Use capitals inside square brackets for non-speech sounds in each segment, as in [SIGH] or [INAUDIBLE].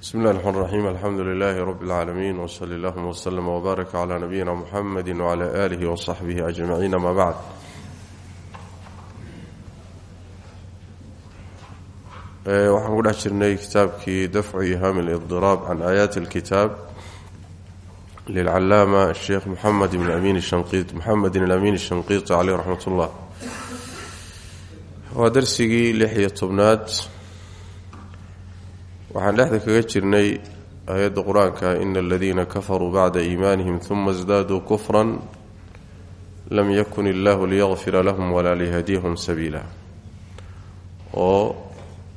bismi اllahi الرحmn الرaxيim alxamdu lilahi rb اlcaalamiin wsli اllahuma wslm wbaarak cla nabiyina mxamedi wcla alihi wصaxbihi ajmaciin ama bacd waxaan ku dhex jirnay kitaabkii dafcu iham اlاضiraab can aayaati اlkitaab lilcalaama sheekh muxamed bn amin muxamedin alamin الshanqiiti caleyh raxmat اllah waa darsigii lix iyo tobnaad waxaan dhexda kaga jirnay aayadda qur'aanka ina aladiina kafaruu bacda iimaanihim uma isdaaduu kufran lam yakun illaahu liyaqfira lahum walaa liyahdiyahum sabiila. Oo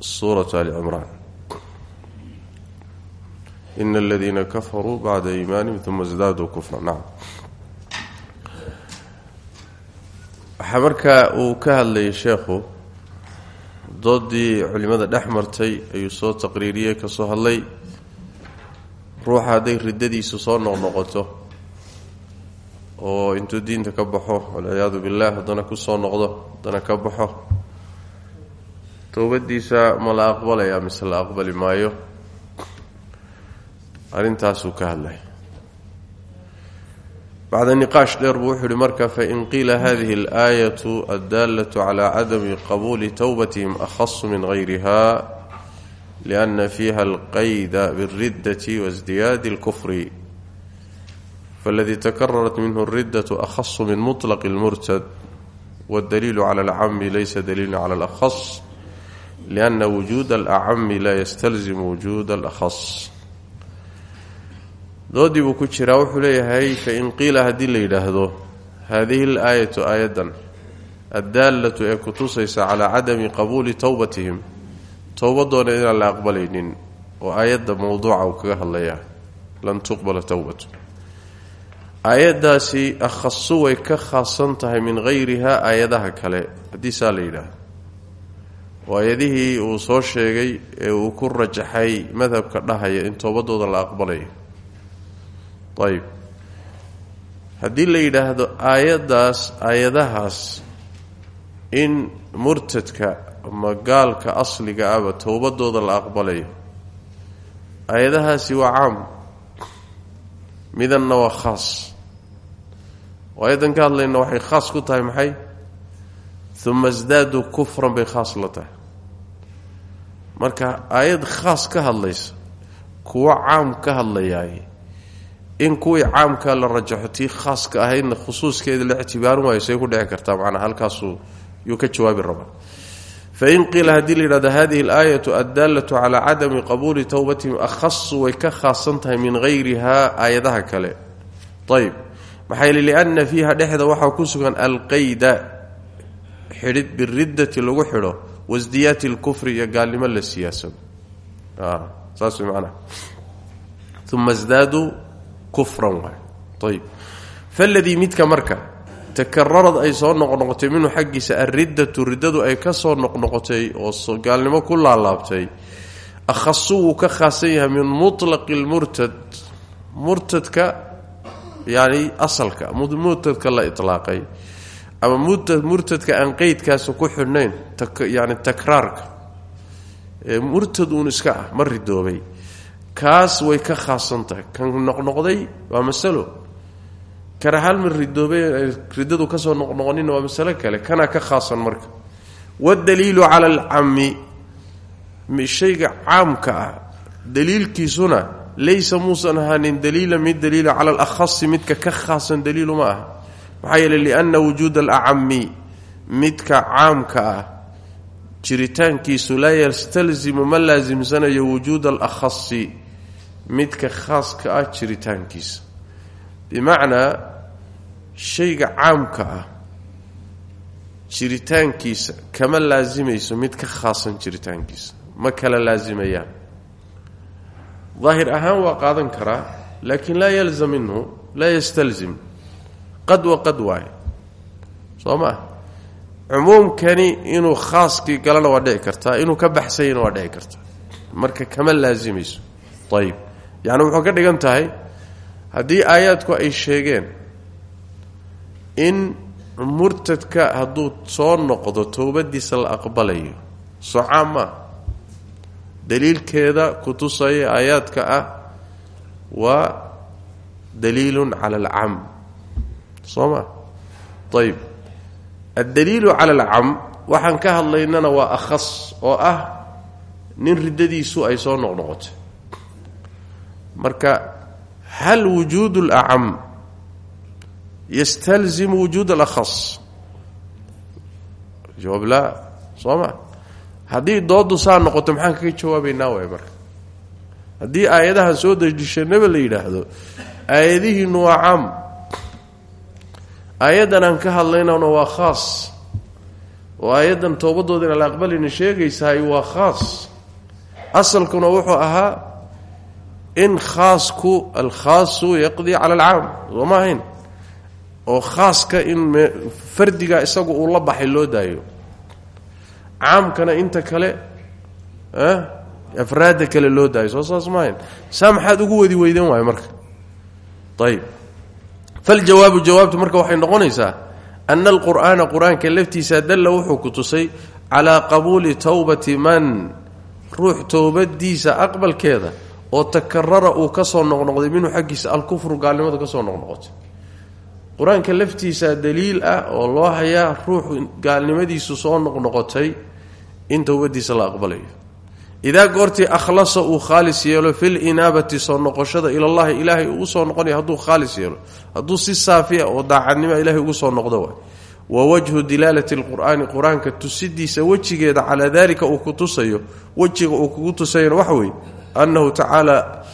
suuratu ali cimraan. Ina aladiina kafaruu bacda iimaanihim uma isdaaduu kufran. Nacam waxaa uu ka hadlayay sheekhu doodii culimada dhex martay ayuu soo ka soo hadlay. Ruuxa hadday riddadiisu soo noqnoqoto oo intuu diinta ka baxo walciyaadu billaah haddana ku soo noqdo haddana ka baxo towbadiisa ma la aqbalayaa mise la aqbali maayo? Arrintaasuu ka hadlay bacda niqaash dheer buu wuxuu ihi marka fain qiila hadihi alaayatu addaalatu cala cadami qabuuli towbatihim akhasu min gayriha lianna fiiha alqayda biاlriddati waisdiyaadi اlkufri faladii takararat minhu اlriddatu akhasu min muطlaqi اlmurtad waاddaliilu cala alcami laysa daliila cala alakhas lianna wujuuda alacami laa yastalzimu wujuuda alakhas doodii buu ku jiraa wuxuu leeyahay fain qiila haddii la yidhaahdo haadihi alaayatu aayaddan addaalatu ee ku tusaysa calaa cadami qabuuli towbatihim towbadoona inaan la aqbalaynin oo aayadda mowduuca uu kaga hadlayaa lan tuqbala towbatu aayaddaasi akhasu way ka khaasan tahay min hayriha aayadaha kale haddii saa la yidhaahdo. Oo uu soo sheegay ee uu ku rajaxay madhabka dhahaya in toobadooda la aqbalayo ayb. Haddii la yidhaahdo aayaddaas aayadahaas in murtadka ama gaalka asliga aba towbadooda la aqbalayo. Aayadahaasi waa caam. Midanna waa khaas. Oo aayaddan ka hadlayna waxay khaas ku tahay maxay? Uma isdaaduu kufran bay khaas la tahay. Marka aayad khaas ka hadlaysa kuwo caam ka hadlayaay in kuwii caamkaa la rajaxo tii khaaska ahaydna khusuuskeeda la ictibaarin waayo say ku dhici kartaa macnaa halkaasuu yuu ka jawaabi rabaa. Fain qiila haddii la yidhahdo hadihi alaayatu addaalatu calaa cadami qabuuli towbatihim akhasu way ka khaasan min hayriha aayadaha kale. Ayb maxaa yeele lianna fiiha dhexda waxaa ku sugan alqayda xidhid biriddati lagu xidho wasdiyaati lkufri iyo gaalnimo la siyaasado. Saas way macnaha uma sdaaduu kufran waay. Ayb faladii midka marka takararad ay soo noqnoqotay minhu xaggiisa alriddatu riddadu ay ka soo noqnoqotay oo gaalnimo ku laalaabtay akhasu wuu ka khaasan yahay min mutlaqi lmurtad murtadka yani asalka murtadka la ilaaqay ama murtadka aan qeydkaasa ku xidhnayn yani takraarka. Murtad uun iska ah ma ridoobay kaas way ka khaasan tahay. Kan noqnoqday waa masalo. Kana halmid ridoobay riddadu ka soo noqnoqonina waa masalo kale. Kana ka khaasan marka. Waddaliilu cala alcami shayga caamka ah daliilkiisuna laysa muusan ahaanin daliila mid daliila cala alakhasi midka ka khaasan daliilu ma aha. Maxaa yeele lianna wujuuda alacami midka caamka ah jiritaankiisu laa yastalzimu ma laasimsanayo wujuuda alakhasi midka khaaska ah jiritaankiisa. Bimacnaa shayga caamka ah jiritaankiisa kama laasimayso mid ka khaasan jiritaankiisa. Ma kala laasimayaan. Daahir ahaan waa qaadan karaa laakiin laa yalzam minhu laa yastalzim. Qad wa qad waaye. Soo ma ah? Cumuumkani inuu khaaskii galana waa dhici kartaa inuu ka baxsanyana waa dhici kartaa. Marka kama laasimayso. Ayib yacni wuxuu ka dhigan tahay haddii aayaadku ay sheegeen in murtadka hadduu soo noqdo towbadiisa la aqbalayo soo caam maa daliilkeeda ku tusaya aayaadka ah waa daliilun cala alcam. Soo ma ayib addaliilu cala alcam waxaan ka hadlaynana waa akhas oo ah nin riddadiisu ay soo noqnoqoto marka hal wujuud alacam yastalzimu wujuud alakhas jawaab laa soo ma? Haddii dooddu saa noqoto maxaan kaga jawaabaynaa waay marka? Haddii aayadahan soo dejishanaba la yidhaahdo aayadihiinu waa caam aayaddan aan ka hadlaynana waa khaas. Oo aayaddan toobadooda inaan la aqbalina sheegaysahay waa khaas. Asalkuna wuxuu ahaa in khaasku alkhaasu yaqdii cala alcaam soo ma ahayn oo khaaska in fardiga isagu uu la baxay loo daayo caamkana inta kale afraadda kale loo daayo soo saas maahayn saa maxaad ugu wadi weydeen waayo marka ayib faljawaabu jawaabtu marka waxay noqonaysaa ana alqur'aana qur'aanka laftiisa dalla wuxuu ku tusay calaa qabuuli towbati man ruux towbadiisa aqbalkeeda oo takarara uu ka soo noqnoqday minhu xaggiisa alkufru gaalnimada ka soo noqnoqotay. Qur'aanka laftiisa daliil ah oo loo hayaa ruux gaalnimadiisu soo noqnoqotay in towbadiisa la aqbalayo. Idaa goortii akhlasa uu khaalis yeelo fil inaabati soo noqoshada ilallahi ilaahay ugu soo noqonaya hadduu khaalis yeelo. Hadduu si saafiya oo daacadnimo ilahay ugu soo noqdo wa wajhu dilaalati lqur'aani qur'aanka tusidiisa wejigeeda calaa dalika uu ku tusayo wejiga uu kugu tusayana waxa weeye annahu tacaala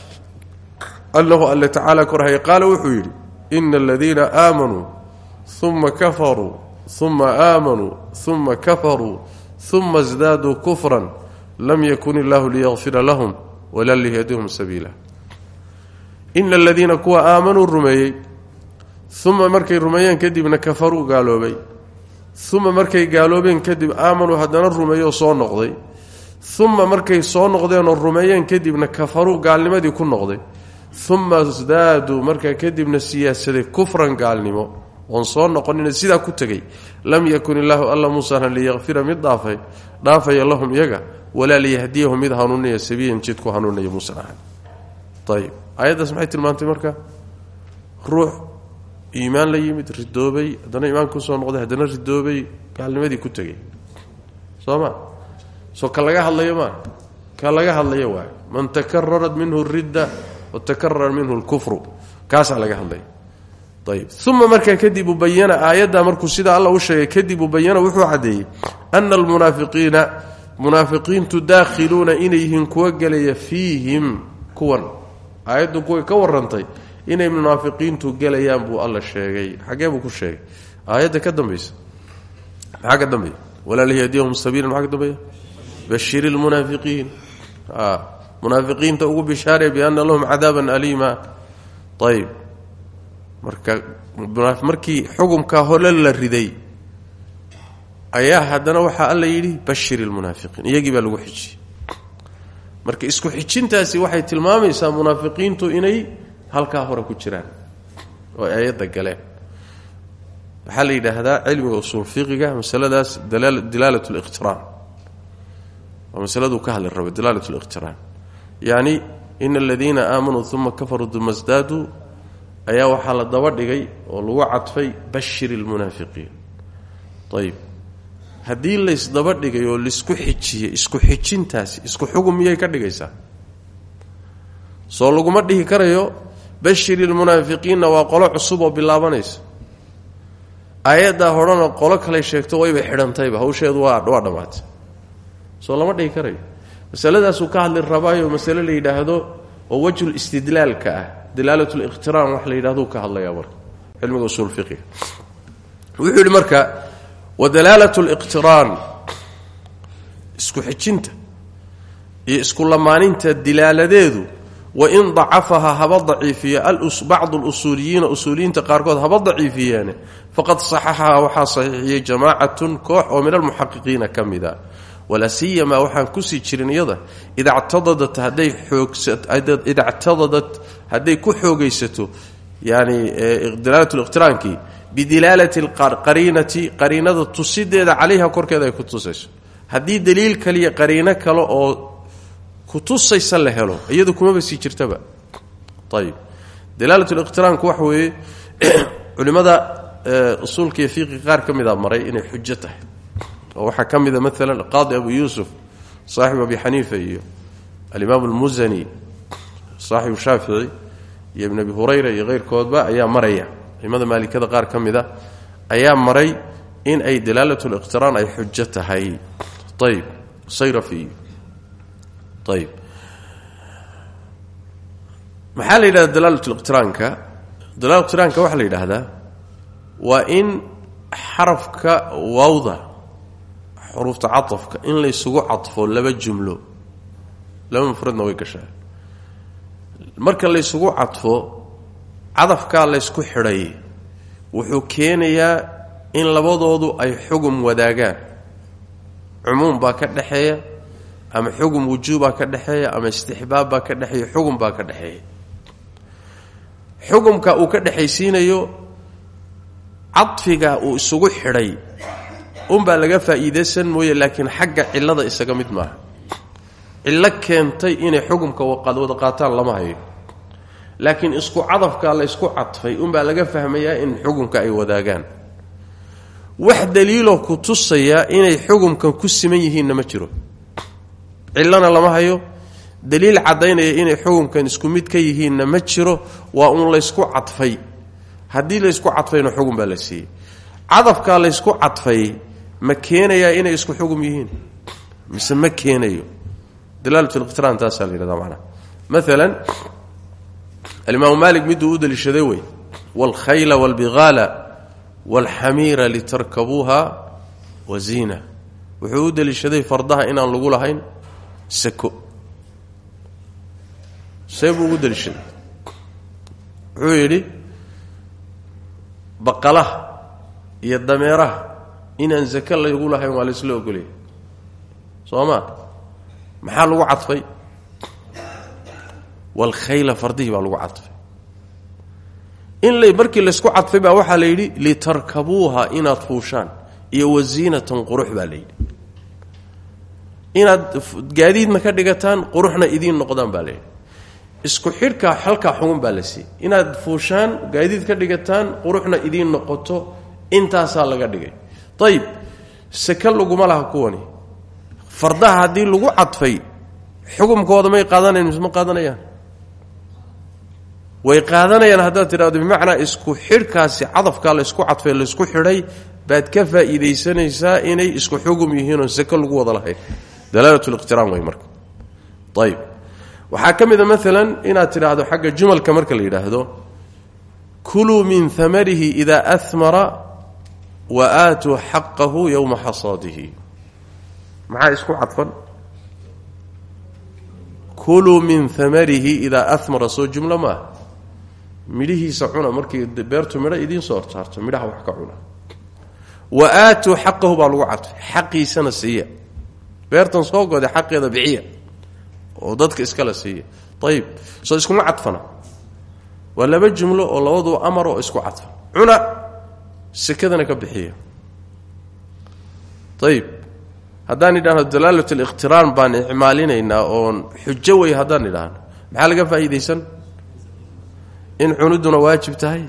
annahu alle tacaala korhaya qaala wuxuu yidhi ina aladiina aamanuu uma kafaruu uma aamanuu uma kafaruu uma sdaaduu kufran lam yakun illaahu liyaqfira lahum walaa liyahdihum sabiila ina aladiina kuwa aamanuu rumeeyey uma markay rumeeyeen kadibna kafaruu gaaloobay uma markay gaaloobeen kadib aamanuu haddana rumeeyoo soo noqday uma markay soo noqdeenoo rumeeyeen kadibna kafaruu gaalnimadii ku noqday. Uma sdaaduu markaa kadibna siyaasaday kufran gaalnimo. Oon soo noqonina sidaa ku tegey. Lam yakun illaahu alla muusana liyaqfira mid dhaafay dhaafaya lahum iyaga walaa liyahdiyahum mid hanuunaya sabiilan jid ku hanuunaya muusan ahan ayib aayaddaas maxay tilmaantay marka? Ruux iimaan la yimid ridoobay haddana iimaan ku soo noqday haddana ridoobay gaalnimadii ku tegey. Soo ma soo ka laga hadlayo maa ka laga hadlayo waayo man takararat minhu ridda watakarara minhu lkufru kaasaa laga hadlaya ayib uma markaa kadib ubayana aayaddaa markuu sida alla u sheegay kadib ubayana wuxuu caddeeyey ana almunaafiqiina munaafiqiintu daakhiluuna inay yihiin kuwa gelaya fiihim. Kuwan. Aayaddu kuway ka warantay inay munaafiqiintu gelayaan buu alla sheegay. Xagee ku sheegay. Aayadda ka dambaysa. Maxaa ka dambeeya walaa liyahdiyahum sabiila maxaa bashiri lmunaafiqiin munaafiqiinta ugu bishaaraya biana lahum cadaaban aliima ayib marka markii xukumkaa hole la riday ayaa haddana waxaa alla yidhi bashir lmunaafiqiin iyagii baa lagu xijiyey marka isku waxay tilmaamaysaa munaafiqiintu inay halkaa hore ku jiraan oo aayadda galeen waxaa la yidhaahdaa cilmiga usuul fiqiga masaladaas dilaalat liqtiraan waa masaladuu ka hadli raba dilaalat liqtiraan yacni ina aladiina aamanuu uma kafaruu uma sdaaduu ayaa waxaa la daba dhigay oo lagu cadfay bashir lmunaafiqiin ayib haddii laysdaba dhigay oo la isku xijiyey isku xijintaasi isku xugum miyay ka dhigaysaa? Soo laguma dhihi karayo bashir ilmunaafiqiinna waa qolo cusub oo bilaabanaysa. Aayaddaa horena qolo kale sheegto wayba xidhantayba hawsheedu waa waa soo lama dhihi karayo. Masaladaasuu ka hadli rabaayo masale la yidhaahdo oo wajhul istidlaalka ah dilaalat liqtiraan wax la yidhahdo ka hadlayaa marka cilmiga usuul fiqiga wuxuu yidhi marka wadalaalat liqtiraan isku xijinta iyo isku lamaaninta dilaaladeedu wain dacafaha haba daciifiya bacdu lusuuliyiina usuuliyiinta qaarkood haba daciifiyeene faqad saxaxaha waxaa saxiixiyey jamaacatun koox oo min almuxaqiqiina ka mida walaa siyamaa waxaan ku sii jirin iyada ida ctadadat hadday ku xoogaysato yani dilaalat liqtiraankii bidilaalati qariinati qariinada tusideeda calayha korkeeda ay ku tusayso. Haddii daliil kaliya qariino kale oo kutusaysa la helo iyadu kumaba sii jirtaba. Ayib dalaalatliqtiraanku waxa weeye [CLEARS THROAT] culimmada usuulka iyo fiiqi qaar ka mida maray inay xujo tahay oo waxaa ka mida abu yuusuf saaxibu abi xaniifa iyo alimaam almusani saaxibu shaafici iyo ibn abi hurayra iyo keyrkoodba ayaa maraya. Culimada maalikada qaar ka ayaa maray in ay dalaalatliqtiraan ay xujo tahay. Ayib sayrafi. Ayib maxaa la yidhahda dalaalatliqtiraanka dalaalatliqtiraanka waxaa la yidhaahdaa waa in xarafka waawda xuruufta cafka in laysugu cadfo laba jumlo. Laba mufradna way gashaa. Marka laysugu cadfo cadafkaa laysku xidhay wuxuu keenayaa in labadoodu ay xugum wadaagaan. Cumuum baa ka dhexeeya ama xugum wujuubaa ka dhexeeya ama istixbaab baa ka dhexeeya xugum baa ka dhexeeya xugumka uu ka dhexaysiinayo cadfiga uu isugu xidhay unbaa laga faa'iidaysan mooye laakiin xagga cillada isaga mid maaha. Cillo keentay inay xugumka wada qaataan lama hayo. Laakiin isku cadafkaa la ysku cadfay unbaa laga fahmayaa in xugumka ay wadaagaan. Wax daliiloo ku tusaya inay xugumkan ku siman yihiinna ma jiro. Cillona lama hayo. Daliil caddaynaya inay xugumkan isku mid ka yihiinna ma jiro waa uun laysku cadfay. Haddii laysku cadfayna xugum baa la siiyey. Cadafkaa laysku cadfay ma keenayaa inay isku xugum yihiin? Mise ma keenayo? Dalaalatliqtiraan taasaa la yidhahda macnaha maalan alimaamu maalik miduu u daliishaday wey waalkhayla waalbigaala waalxamiira litarkabuuha wa ziina. Wuxuu u daliishaday fardaha inaan lagu lahayn sako see buu ugu daliishaday. Iyo dameeraha inaan zake laygu lahayn waa laysla ogolaya soo ma? Maxaa lagu cadfay? Waalkhayla fardihii baa lagu cadfay. In l markii laysku cadfay baa waxaa la yidhi litarkabuuha inaad fuushaan iyo wasiinatan qurux baa la yidhi. Inaad gaadiidna ka dhigataan quruxna idiin noqdaan baa la yidhi. Isku xidhkaa halkaa xugun baa la siiyey. Inaad fuushaan gaadiid ka dhigataan quruxna idiin noqoto intaasaa laga dhigay ayib seke laguma laha kuwani. Fardaha haddii lagu cadfay xukumkooda may qaadanayan mise ma qaadanayaan? Way qaadanayaan haddaad tidhahdo bimacnaa isku xidhkaasi cadafkaa laysku cadfay laysku xidhay baad ka faa'iidaysanaysaa inay isku xugum yihiinoo seke lagu wada lahayn dalaalatliqtiraan way marka. Ayib waxaa ka mid a maalan inaad tidhaahdo xagga jumalka marka la yidhaahdo kuluu min amarihi idaa amara wa aatuu xaqahu yowma xasaadihi maxaa isku cadfan kuluu min amarihi idaa amara soo jumlo maaha midhihiisa cuna markii beertu midho idiin soo hortaarto midhaha wax ka cuna wa aatuu xaqahu baa lagu cadfay xaqiisana siiya beertan soo goday xaqeeda bixiya oo dadka iskala siiya ayib soo iskuma cadfana waa laba jumlo oo labaduu amar oo isku cadfan cuna sekadana ka bixiya ayib haddaan idhaahno dalaalat alikhtiraan baan icmaalinaynaa oon xujo wey haddaan idhaahno maxaa laga faa'iidaysan? In cuniduna waajib tahay?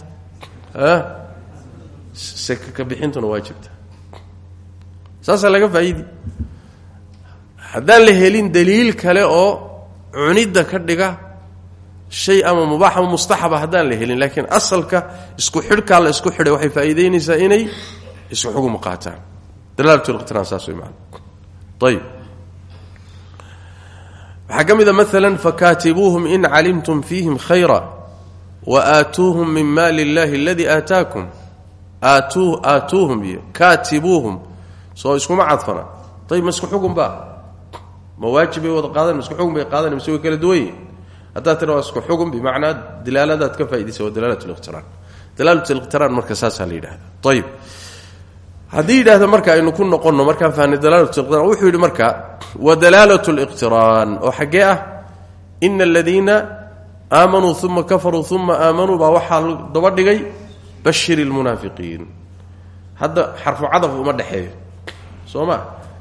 Seke ka bixintuna waajib tahay. Saasaa laga faa'iidi. Haddaan la helin daliil kale oo cunidda ka dhiga shay ama mubaax ama mustaxaba haddaan la helin asalka isku xidhkaa la isku xidhay waxay faa'iidaynaysaa inay isku xugum qaataan. Dalaalatliqtiraan saas way maana ayib waxaa ka mid a maalan in calimtum fiihim khayra wa aatuuhum min maali اllahi aladii aataakum. Aatuuhum iyo kaatibuuhum. Ma isku xugum ba ma waajib bay wada qaadan isku xugum bay qaadan mise kala duwan haddaad tira waa isku xugum bimacnaa dilaaladaad ka faa'idaysa waa dalaalat liqtiraan dalaalat liqtiraan marka saasaa la yidhahda ayib haddii yidhahda marka aynu ku noqonno markaan fahnay dalaalat liqtiraan wuxuu yidhi marka wa dalaalat liqtiraan oo xaggee ah ina aladiina aamanuu uma kafaruu uma aamanuu baa daba dhigay bashir lmunaafiqiin hadda xarfu cadaf uma dhexeeyo. Soo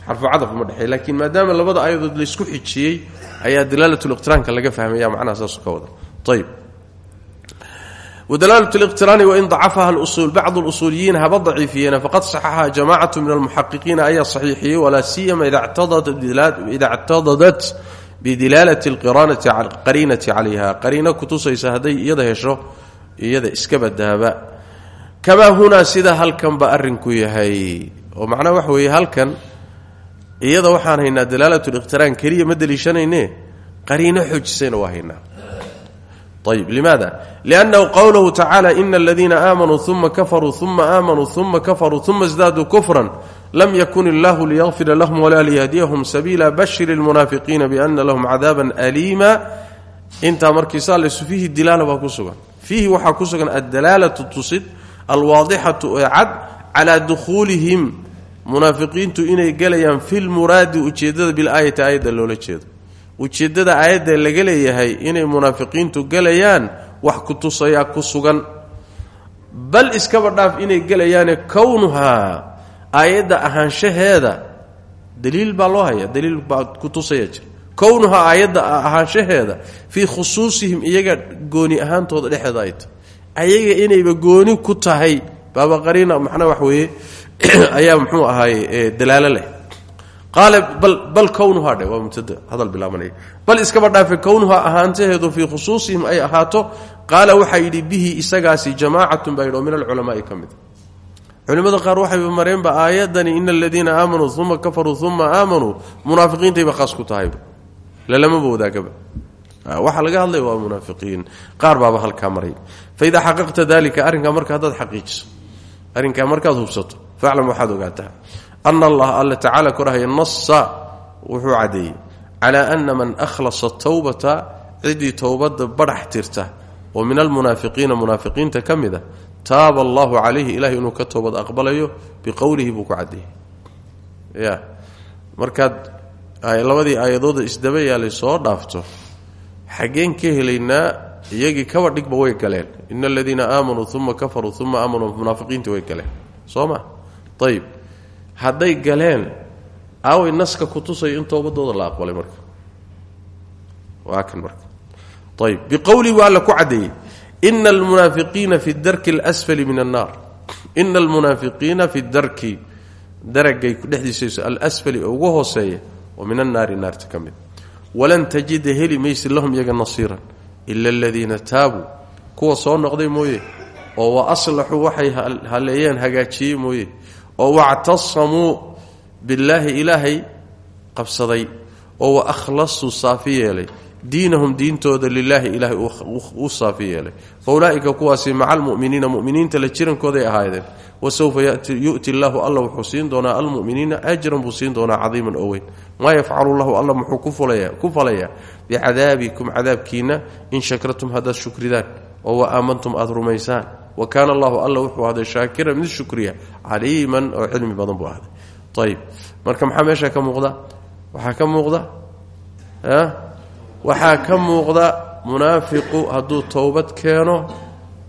xarfu cadaf uma dhexeey laakiin maadaama labada ayadood laysku xijiyey ayaa dalaalatliqtiraanka laga fahmaya macnaha saasu ka wada. Ayb wadalaalat liqtiraani wain dacafaha lusuul bacdu lusuuliyiin haba daciifiyeen faqad saxaxa jamacatu min almuxaqiqiina ayaa saxiixiyey walaa siyama ida ictadadat bidilaalati qariinati calayha qariino kutusaysa hadday iyada hesho iyada iska badaaba kamaa hunaa sida halkanba arrinku yahay. Oo macnaha waxa weeye halkan iyada waxaan haynaa dalaalatliqtiraan keliya ma deliishanayne qariino xoojisayna waa haynaa. Ayb limaada? Liannahu qowluhu tacaala ina aladiina aamanuu uma kafaruu uma aamanuu uma kafaruu uma isdaaduu kufran lam yakun illahu liyaqfira lahum walaa liyahdiyahum sabiila bashir lmunaafiqiina biana lahum cadaaban aliima. Intaa markiisaa laysu fiihi dilaala baa ku sugan. Fiihi waxaa ku sugan addalaalatu tusid alwaadixatu ee cad calaa dukhuulihim munaafiqiintu inay gelayaan fi lmuraadi ujeeddada bilaayati aayadda loola jeedo. Ujeeddada aayadda laga leeyahay inay munaafiqiintu gelayaan wax ku tusayaa ku sugan. Bal iskaba dhaaf inay gelayaane kownuhaa aayadda ahaanshaheeda. Daliil baa loo hayaa daliil baa ku tusaya jira kownuhaa aayadda ahaanshaheeda fii khusuusihim iyaga gooni ahaantooda dhexeeda ay tahay. Ayaga inayba gooni ku tahay baaba qariina macnaa wax weeye [CLEARS THROAT] ayaa muxuu ahaaye dalaalo leh. Qaala bal kownuhaa dhe waa mubtada hadal bilaabanaya bal iskaba dhaafe kownuhaa ahaantaheedu fii khusuusihim ay ahaato? Qaala waxaa yidhi bihi isagaasi jamaacatun baa min alculamaai ka mid. Culimmada qaar waxayba mareenba aayadani ina aladiina aamanuu uma kafaruu uma aamanuu munaafiqiintayba khaas ku tahayba lalamaba wadaagaba waxaa laga hadlaya waa munaafiqiin. Qaar baaba halkaa maray. Faidaa xaqaqta dalika arrinkaa marka haddaad xaqiijiso arrinkaa markaad hubsato faclam waxaad ogaataa ana allaha alla tacaala korahaya nasa wuxuu caddeeyey calaa ana man akhlasa towbata ciddii towbadda badhax tirta oo min almunaafiqiina munaafiqiinta ka mid a taaba allahu calayhi ilahay inuu ka toobad aqbalayo biqowlihi buu ku caddeeyey ya markaad labadii aayadooda isdaba yaalay soo dhaafto xaggeen ka helaynaa iyagii kaba dhigba way galeen ina aladiina aamanuu uma kafaruu ayib hadday galeen aaway naska ku tusayo in toobadooda la aqbalay marka. Waa marka. Ayib biqowlihi waa alla ku caddeeyey ina almunaafiqiina fi darki اlsfali min annaar. Ina almunaafiqiina fi darki daragay dhexdiisa alsfali ugu hooseeya oo min annaari naarta ka mid. Walan tajida heli maysi lahum iyaga nasiiran ila aladiina taabuu kuwa soo noqday mooye oo wa aslaxuu waxay haleeyeen hagaajiyey mooye oo wactasamuu billaahi ilaahay qabsaday oo wa akhlasuu saafi yeelay. Diinahum diintooda lilaahi ilaahay u saafi yeelay. Fa ulaa'ika kuwaasi maca almu'miniina mu'miniinta la jirankooday ahaayeen wa sawfa yu'ti llaahu alla wuxuu siin doonaa almu'miniina ajran buu siin doonaa cadiiman oo weyn. Maa yafcalu llahu alla muxuu ku falayaa bicadaabikum cadaabkiinna in shakratum haddaad shukridaan oo wa aamantum rumaysaan wa kaana allahu alla wuxuu ahday shaakiran mid shukriya caliiman oo cilmi badan buu ahday. Ayib marka maxaa ka muuqda? Waxaa ka muuqda? Waxaa ka muuqda munaafiqu hadduu towbad keeno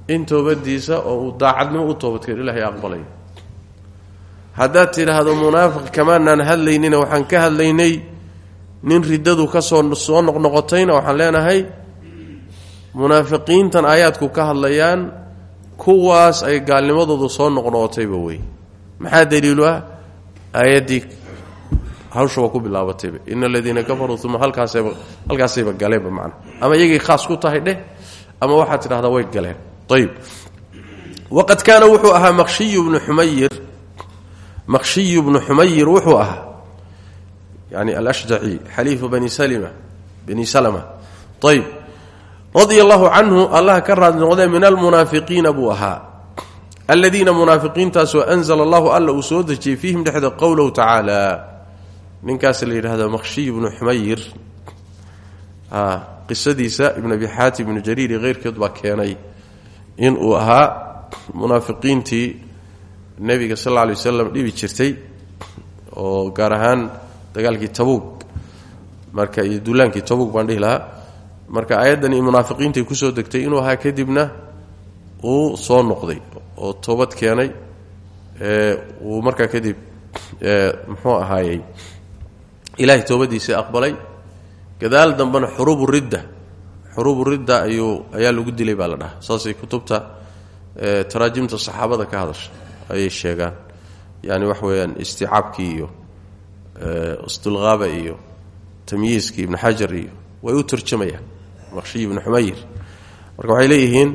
in toobadiisa oo uu daacadnimo u toobad keeno ilahay aqbalayo haddaad tidhaahdo munaafiq kamaanaan hadlaynina waxaan ka hadlaynay nin riddadu ka soo soo noqnoqotayna waxaan leenahay munaafiqiintan aayaadku ka hadlayaan kuwaas ay gaalnimadoodu soo noqnoqotayba wey. Maxaa daliilu ah? Aayaddii hawsha waa ku bilaabatayba ina aladiina kafaruu uma halkaasayba halkaasayba galeenba macna. Ama iyagay khaas ku tahay dheh ama waxaad tidhahdaa way galeen. Ayib waqad kaana wuxuu ahaa makshiyu bnu xumayir makshiyu bnu xumayir wuxuu ahaa yani alashjaci xaliifu bani salima bani salama. Ayib radia allahu canhu allah ka raadi noqdee min almunaafiqiina buu ahaa. Aladiina munaafiqiintaasoo anzala allahu alla uu soo dejiyey fiihim dhexda qowlahu tacaala. Ninkaas la yidhahdo makhshiy ibnu xumayir qisadiisa ibn abi xaatim ibnu jariir iyo keyrkeed baa keenay inuu ahaa munaafiqiintii nebiga sal alla alay wasalam dhibi jirtay oo gaar ahaan dagaalkii tabuug marka iyo duulaankii tabuug baan dhihi lahaa marka ayaddani munaafiqiintai ku soo degtay inuu ahaa kadibna uu soo noqday oo toobad keenay uu markaa kadib muxuu ahaayey ilaahay toobadiisii aqbalay. Gadaal dambena xuruubu ridda xuruubu ridda ayuu ayaa lagu dilay baa la dhahaa. Saasay kutubta taraajimta saxaabada ka hadasha ayay sheegaan. Yani wax weeyaan isticaabkii iyo isdulqaaba iyo tamyiiskii ibnu xajar iyo way u turjamayaan maqshiy ibnu xumayr marka waxay leeyihiin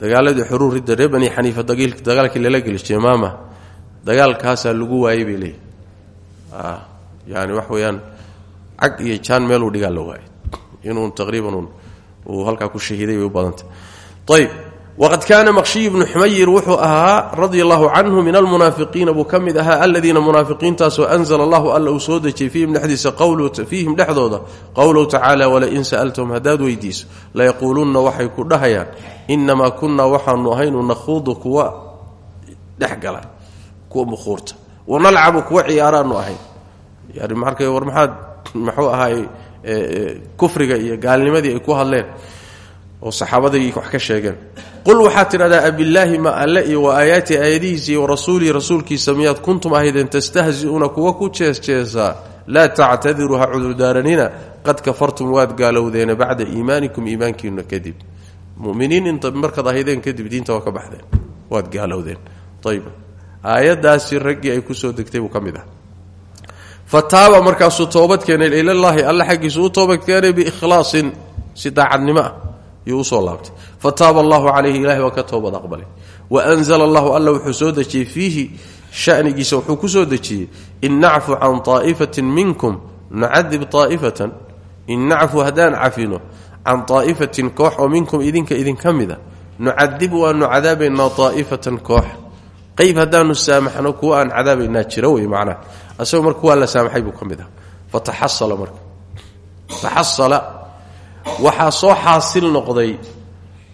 dagaaladii xuruur ridda reer bani xaniifa dagaalkii lala geli jiray maama dagaalkaasaa lagu waayey bay leeyihiin yani wax weeyaan cag iyo jaan meeluu dhigaa la waayay. Inuu taqriiban uu halkaa ku shahiiday bay u badantay. Ayb waqad kaana maqshiy ibnu xumayir wuxuu ahaa radia allahu canhu min almunaafiqiina buu ka mid ahaa aladiina munaafiqiintaasoo anzla allahu alla uu soo dejiyey fiihim dhexdiisa fiihim dhexdooda qowluhu tacaala walain sa'altahum haddaad weydiiso layaquulunna waxay ku dhahayaan inamaa kunaa waxaanu ahaynu nakhuudu kuwa dhexgala kuwa mukhuurta wanalcabu kuwa ciyaaraanu ahayn yani markay war maxaad muxuu ahaay kufriga iyo gaalnimadii ay ku hadleen oo saxaabadii wax ka sheegeen. Qul waxaad tidhahdaa abillaahi ma alle iyo wa aayaati aayadihiisa iyo warasuulihi rasuulkiisa kuntum ahaydeen tastahzi'uuna kuwa ku jeesjeesaa laa tactadiruu ha cudurdaaranina qad kafartum waad gaalowdeene bacda iimaanikum iimaankiina kadib. Muminiin inta markaad ahaydeen kadib diinta ka baxdeen. Waad gaalowdeen. Ayb aayadaasi raggii ay ku soo degtay buu ka mid ah. Fa taaba toobad keenay ilallaahi alle xaggiisu u toobad keenay biikhlaasin si daacadnimo ah yuu u soo laabtay. Fa taaba allahu calayhi ilahay waa ka toobad aqbalay. Wa anzala allahu alla wuxuu soo dejiyey fiihi shanigiisa wuxuu ku soo dejiyey in nacfu can aa'ifatin minkum nucadib aa'ifatan in nacfu haddaan cafino can aa'ifatin koox oo minkum idinka idinka mida. Nucadib waanu cadaabaynaa aa'ifatan koox. Qayb haddaanu saamaxno kuwa aan cadaabaynaa jira wey macnaha. Mid ah waxaa soo xaasil noqday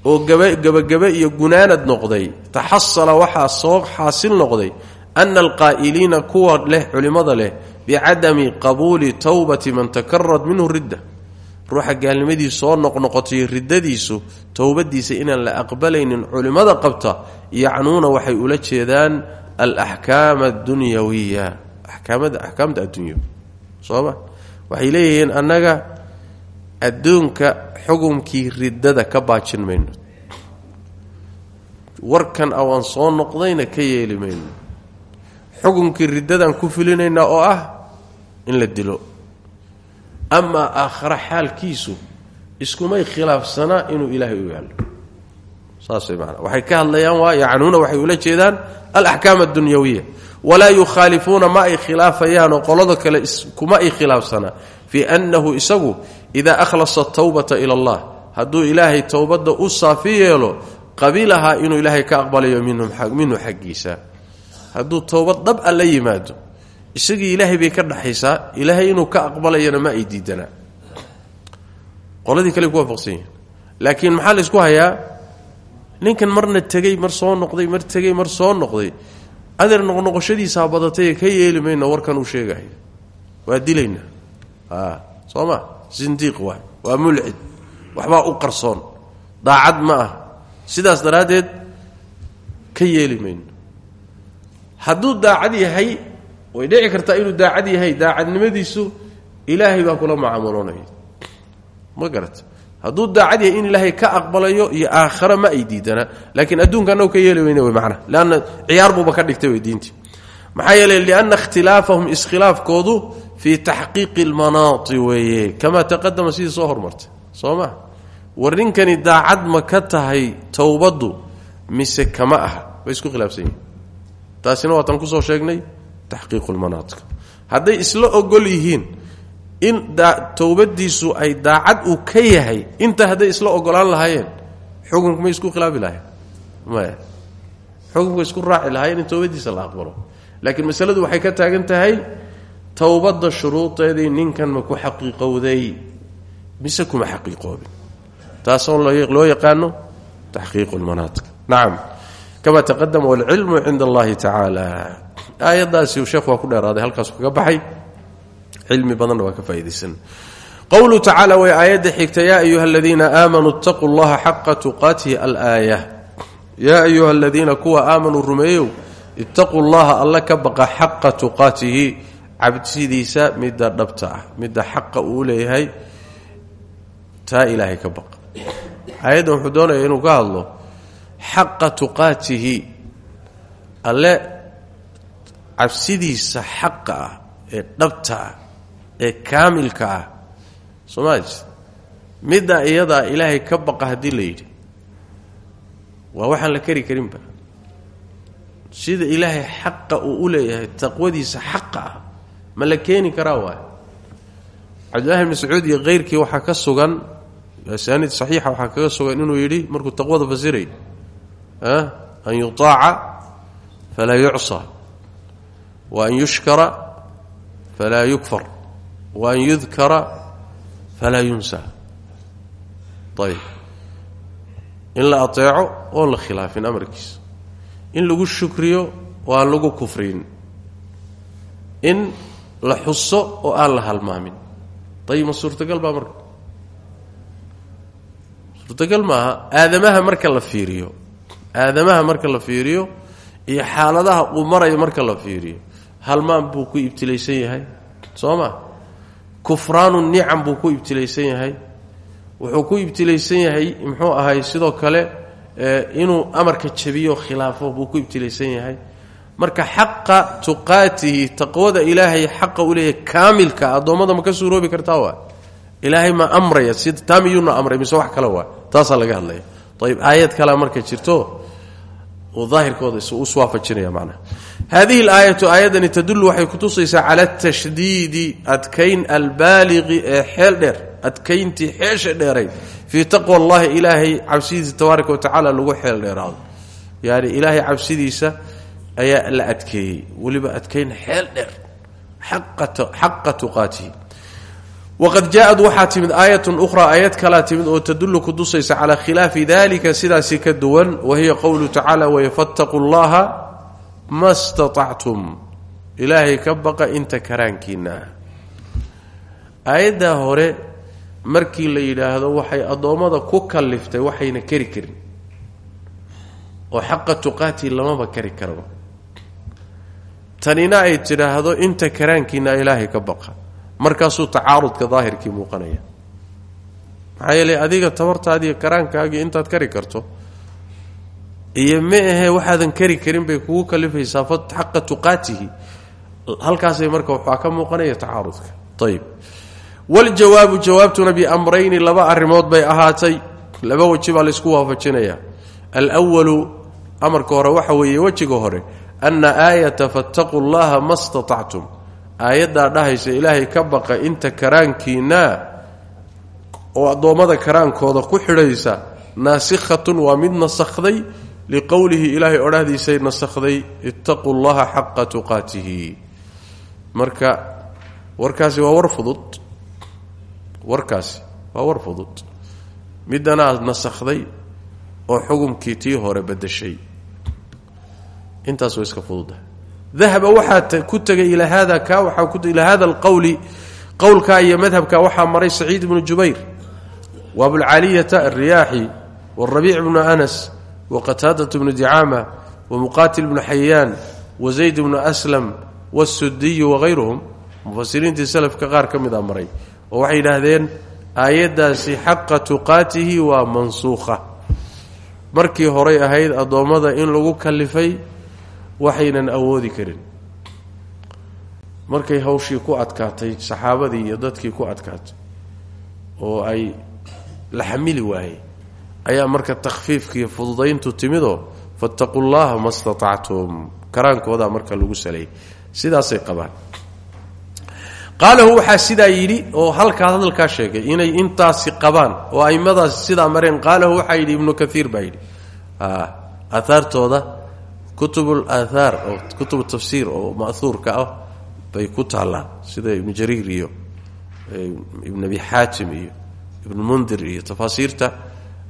oo gabagaba iyo gunaanad noqday. Taxasala waxaa soo xaasil noqday ana alqaa'iliina kuwa leh culimmada leh bicadami qabuuli towbati man takarad minhu ridda. Ruuxa gaalnimadii soo noqnoqotay riddadiisu towbadiisa inaan la aqbalaynin culimmada qabta yacnuuna waxay ula jeedaan alaxkaam addunyawiya akaamada axkaamta addunya sooma waxay leeyihiin annaga adduunka xukumkii riddada ka baajin mayno. Warkan awaan soo noqdayna ka yeeli mayno. Xukumkii riddadaan ku fulinaynaa oo ah in la dilo. Amaa aakhare xaalkiisu iskumay khilaafsanaa inuu ilaahay u yaallo. Saas way maanaa waxay ka hadlayaan waa yacnuuna waxay ula jeedaan alaxkaam addunyawiya walaa yukhaalifuuna ma ay khilaafayaanoo qolada kale kuma ay khilaafsanaa. Fii annahu isagu idaa akhlasa towbata ila allah hadduu ilaahay towbadda u saafi yeelo qabilahaa inuu ilaahay ka aqbalayo minhu xaggiisa. Hadduu towbad dhab a la yimaado isagii ilaahay ka dhaxaysaa ilaahay inuu ka aqbalayana ma ay diidanaa. Kale ku waafaqsan yihiin laakiin maxaa isku hayaa? Ninkan marna tegey mar soo noqday mar tegey mar soo noqday. Adeer noqnoqoshadiisaa badatay ka yeeli warkan uu sheegahay waa dilaynaa soo ma zindiiq waay waa mulxid waxbaa u qarsoon daacad ma ah. Sidaas daraaddeed ka yeeli mayno. Hadduu daacad yahay way dhici kartaa inuu daacad yahay daacadnimadiisu ilaahay baa kula mucaamaloonaya ma garat hadduu daacad yahay in ilaahay ka aqbalayo iyo aakhare ma ay diidanaa laakiin adduunka annagu ka yeeli weyne wey macnaha leanna ciyaar fii taxqiiqi almanaati weeye kamaa taqadama sidii soo hormartay soo ma war ninkani daacad ma ka tahay towbaddu mise kama aha way isku khilaafsan yihiin taasina waataan ku soo sheegnay taxqiiqu lmanaatika hadday isla ogol yihiin in towbadiisu ay daacad uu ka yahay inta hadday isla ogolaan lahaayeen xukunku may isku khilaafi lahayen maya xukunka isku raaci lahaayeen in towbadiisa la aqbalo towbadda shuruudeedii ninkan ma ku xaqiiqowday? Mise kuma xaqiiqoobin? Taasoo loo yaqaano taxqiiqu lmanaatik nacam kama taqadama walcilmu cinda allahi tacaala. Aayaddaasi sheekhu waa ku dheeraaday halkaasu kaga baxay. Cilmi badanna waa ka faa'idaysan qowluhu tacaala way aayadda xigta yaa ayuha aladiina aamanuu itaquu llaha xaqa tuqaatihi alaaya yaa ayuha aladiina kuwa aamanuu rumeeyow ittaquu llaha alla ka baqa xaqa tuqaatihi cabsidiisa midda dhabta ah midda xaqa uu leeyahay taa ilaahay ka baqa aayaddan wuxuu doonaya inuu ka hadlo xaqa tuqaatihi alle cabsidiisa xaqa ah ee dhabta ah ee kaamilka ah. Soomaalis midda iyadaa ilaahay ka baqa haddii la yidhi. Waa waxaan la keri karinba sida ilaahay xaqa uu u leeyahay taqwadiisa xaqa ah ma la keeni karaa waay cabdillahi bn mascuud iyo keyrkii waxaa ka sugan asaaniid saxiixa waxaa kaga sugan inuu yidhi markuu taqwada fasiray an yutaaca falaa yucsa wa an yushkara falaa yukfar wa an yudkara falaa yunsa. Ayb in la ateeco oon la khilaafin amarkiisa in lagu shukriyo oo lagu kufrin in la xuso oo aan la halmaamin. Ayib ma suurtagal baa marka. Suurtagal maaha aadamaha marka la fiiriyo aadamaha marka la fiiriyo iyo xaaladaha uu marayo marka la fiiriyo halmaan buu ku ibtilaysan yahay soo ma? Kufraanu nicam buu ku ibtilaysan yahay. Wuxuu ku ibtilaysan yahay muxuu ahay sidoo kale inuu amarka jabiyo khilaafo buu ku ibtilaysan yahay marka xaqa tuqaatihi taqwada ilaahay xaqa u leeyahay kaamilka ma ka kartaa waa? Ilaahay ma amraya sida taa miyuuna amray mise wax kale waa? Taasaa laga hadlaya. Ayib aayad kalea marka jirto uu daahirkooda iswaafajinaya macnaha hadihi alaayatu aayaddani tadullu waxay kutusaysaa cala atashdiidi adkayn albaaligi ee xeel dheer adkayntii xeesha dheerayd. Taqwa allahi ilaahay cabsidiisa tabaaraka wa tacaala lagu xeel dheeraado. Yani ilaahay cabsidiisa ayaa la adkeeyey. Weliba adkayn xeel dheer. Xaqa tuqaatihi. Waqad jaaad waxaa timid aayatun ukhraa aayad kalaa timid oo tadullu kutusaysa calaa khilaafi dalika sidaasi ka duwan wa hiya qowluhu tacaala way fattaquu llaha ma staactum ilaahay ka baqa inta karaankiina ah. Hore markii la yidhaahdo waxay addoommada ku kalliftay waxayna keri karin. Oo xaqa tuqaatii lamaba kari karaba tanina ay tidhaahdo inta karaankiina ilaahay ka baqa. Markaasuu tacaarudka daahirkii muuqanaya. Maxaa adiga tabartaadiiyo karaankaagii intaad kari karto iyo ma ahee waxaadan kari karin bay kugu kalifaysaa xaqa tuqaatihi. Halkaasay marka waxaa ka muuqanaya tacaarudka. Ayib waljawaabu jawaabtuna biamrayni laba arrimood bay ahaatay. Laba weji baa laysku waafajinaya alwalu amarka hore waxa weeye wejiga hore ana aayata fattaquu llaha ma staactum aayaddaa dhahaysa ilaahay ka baqa inta karaankiina oo addoommada karaankooda ku xidhaysa naasikhatun waa mid nasakhday liqowlihi ilaahay odhahdiisay nasakhday ittaquu llaha xaqa tuqaatihi. Marka warkaasi waa war fudud. Warkaasi waa war fudud. Middanaa nasakhday oo xukumkii tii hore bedeshay intaas waa iska fududa. Dahaba waxaa ku tegay ilaa hada ka waxaa ilaa hada alqowli qowlkaa iyo madhabka waxaa maray saciid ibnu jubayr wa abulcaaliyata alriyaaxi warabiic bnu anas wa qataadat bnu dicaama wa muqaatil bnu xayaan wa zayd bnu aslam wasudiyu wahayruhum mufasiriintii salafka qaar ka mid a maray oo waxay yidhaahdeen aayaddaasi xaqa tuqaatihi waa mansuukha. Markii horay ahayd addoommada in lagu kalifay waxaynan awoodi karin. Markay hawshii ku adkaatay saxaabadii iyo dadkii ku adkaatay oo ay la xamili waayey ayaa marka takhfiifkiiyo fududayntu timidoo fattaquu llaha ma marka lagu saleeyay sidaasay qabaan. Qaalahu waxaa sidaa yidhi oo halkaa hadalkaa sheegay inay intaasi qabaan oo aimadaasi sidaa mareen qaalahu waxaa yidhi ibnu kaiir baa yidhi aahaartooda kutubul aathaar oo kutub tafsiir oo ma'huurka ah bay ku taallaan. Sida ibnu jariir iyo ibn abi xaatim iyo ibnu mundir iyo tafaasiirta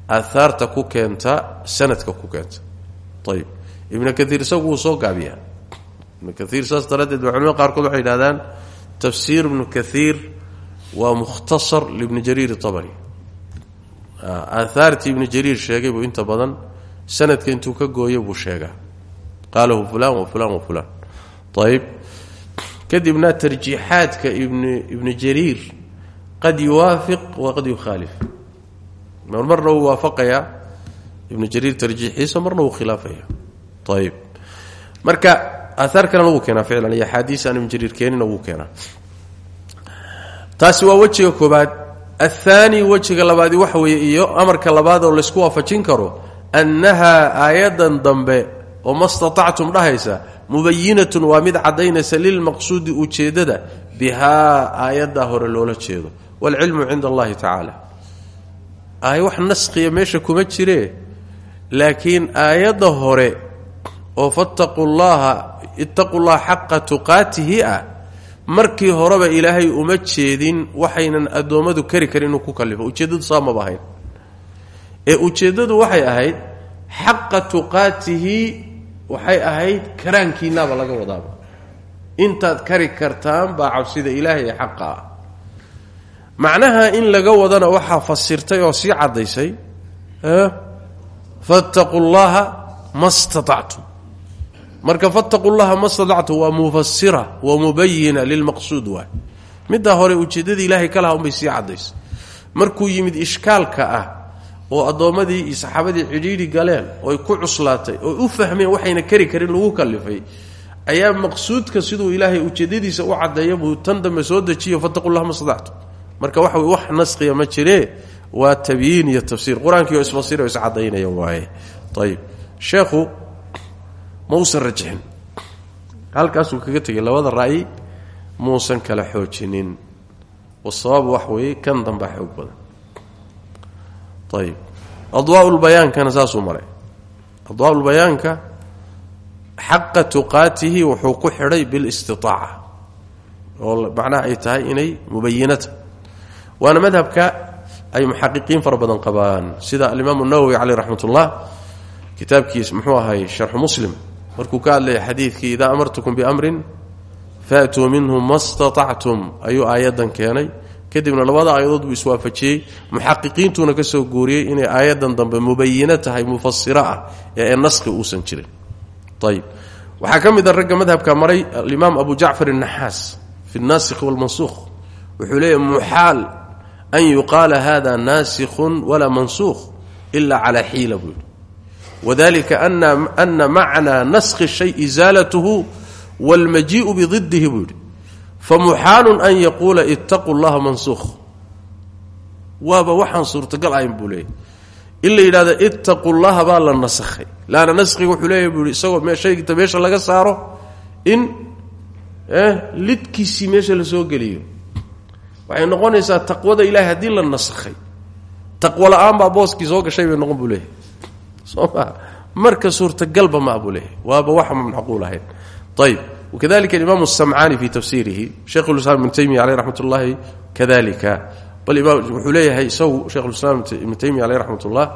aathaarta ku keenta sanadka ku keenta. Ayib ibnu kaiir isagu soo gaabiyaa. Ibnu kaiir saas daraaddeed ba culamada qaarkood waxay yidhahdaan tafsiir ibnu kaiir waa mukhtasar libni jariir abari aaaartii ibnu jariir sheegay buu inta badan sanadka intuu ka gooyo buu sheegaa qaalahu fulan wa fulan wa fulan ayb kadibna tarjiixaadka ibni jariir qad yuwaafiq wa qad yukhaalif marna wuu waafaqayaa ibnu jariir tarjiixiisa marna wuu khilaafaya ayb marka aahaar kalena wuu keenaa ficlan iyo axaadiis aan ibnu jariir keenina wuu keenaa taasi waa wejiga koobaad athaani wejiga labaadi waxa weeye iyo amarka labaad oo laysku waafajin karo annahaa aayadan dambe oo ma statactum dhahaysa mubayinatun waa mid caddaynaysa lilmaqsuudi ujeeddada bihaa aayaddaa hore loola jeedo. Waalcilmu cinda allahi tacaala. Aay wax naskhiya meesha kuma jiree. Laakiin aayadda hore oo fattaqu llaha ittaqu llaha xaqa ah markii horeba ilaahay uma jeedin waxaynan addoommadu kari karin inuu ku kallifo. Ujeeddadu saa maba ahayn ee ujeeddadu waxay ahayd xaqa tuqaatihi waxay ahayd karaankiinaaba laga wadaaba intaad kari kartaan baa cabsida ilaahay ee xaqa. Ah macnaha in laga wadana waxaa fasirtay oo sii caddaysay fattaquu llaha ma statactum marka fattaquu llaha ma statactum waa mufasira wa mubayina lilmaqsuud waay middaa hore ujeeddadii ilaahay ka laha unbay sii caddaysay. Markuu yimid ishkaalka ah oo addoommadii iyo saxaabadii cidhiidhi galeen oy ku cuslaatay oy u fahmeen waxayna kari karin lagu kallifay ayaa maqsuudka siduu ilaahay ujeeddadiisa u caddeeya buu tan dambe soo dejiyo fattaqu llaha ma statactum marka waxa wey wax naskhiya ma jiree waa tabyiin iyo tafsiir. Qur'aankii oo isfasira o iscadaynaya waaye. Ayib sheekhu ma uusan rajixin halkaasuu kaga tegay labada ra'yi muusan kala xoojinin. Wasabab wax weeye kan dambaa xoog badan ayib adwaaulbayaankana saasuu maray adwaaulbayaanka xaqa tuqaatihi wuxuu ku xidhay bilistitaaca oo macnaha ay tahay inay mubayinata waana madhabka ay muxaqiqiin fara badan qabaan sida alimaam nawowi caleyh raxmat ullah kitaabkiis muxuu ahay sharxu muslim markuu ka hadlaya xadiidkii idaa amartukum biamrin faatuu minhu ma statactum ayuu aayaddan keenay kadibna labada aayadood buu iswaafajiyey muxaqiqiintuuna ka soo guuriyey inay aayaddan dambe mubayino tahay mufasiro ah ee ee naskhi uusan jirin ayib waxaa ka mid a ragga madhabka maray alimaam abu jacfar الnaxaas fi اnaasikh wاlmansuukh wuxuu leeyahy muxaal an yuqaala hada naasikhun walaa mansuukh ila cala xiila buu yidhi wadalika ana macnaa naskhi shay isaalatuhu wاlmajiiءu bididihi buu yidhi famuxaalu an yaquula itaquu llaha mansuukh waaba waxaan suurtagal ahayn buu leeyahy in la yidhahdo ittaqu llaha baa la nasakhay. Laana naskhiga wuxuu leeyahy buu yidhi isagoo shayta meesha laga saaro in lidkiisii meesha la soo geliyo. Waxay noqonaysaa taqwada ilahay haddii la nasakhay. Taqwo la'aan baa booskii soo gashay bay noqon buu leeyahy soo maa marka suurtagalba maa buu leeyahy waaba waxa ahayn ayb wakadalika imam الsamcani fi tafsiirihi sheikhulislam ibn taymiya aleyh raxmat ullahi kadalika bal wuxuu leeyahay isagu sheikhulislaam ibnu taymiya aleyh raxmat ullah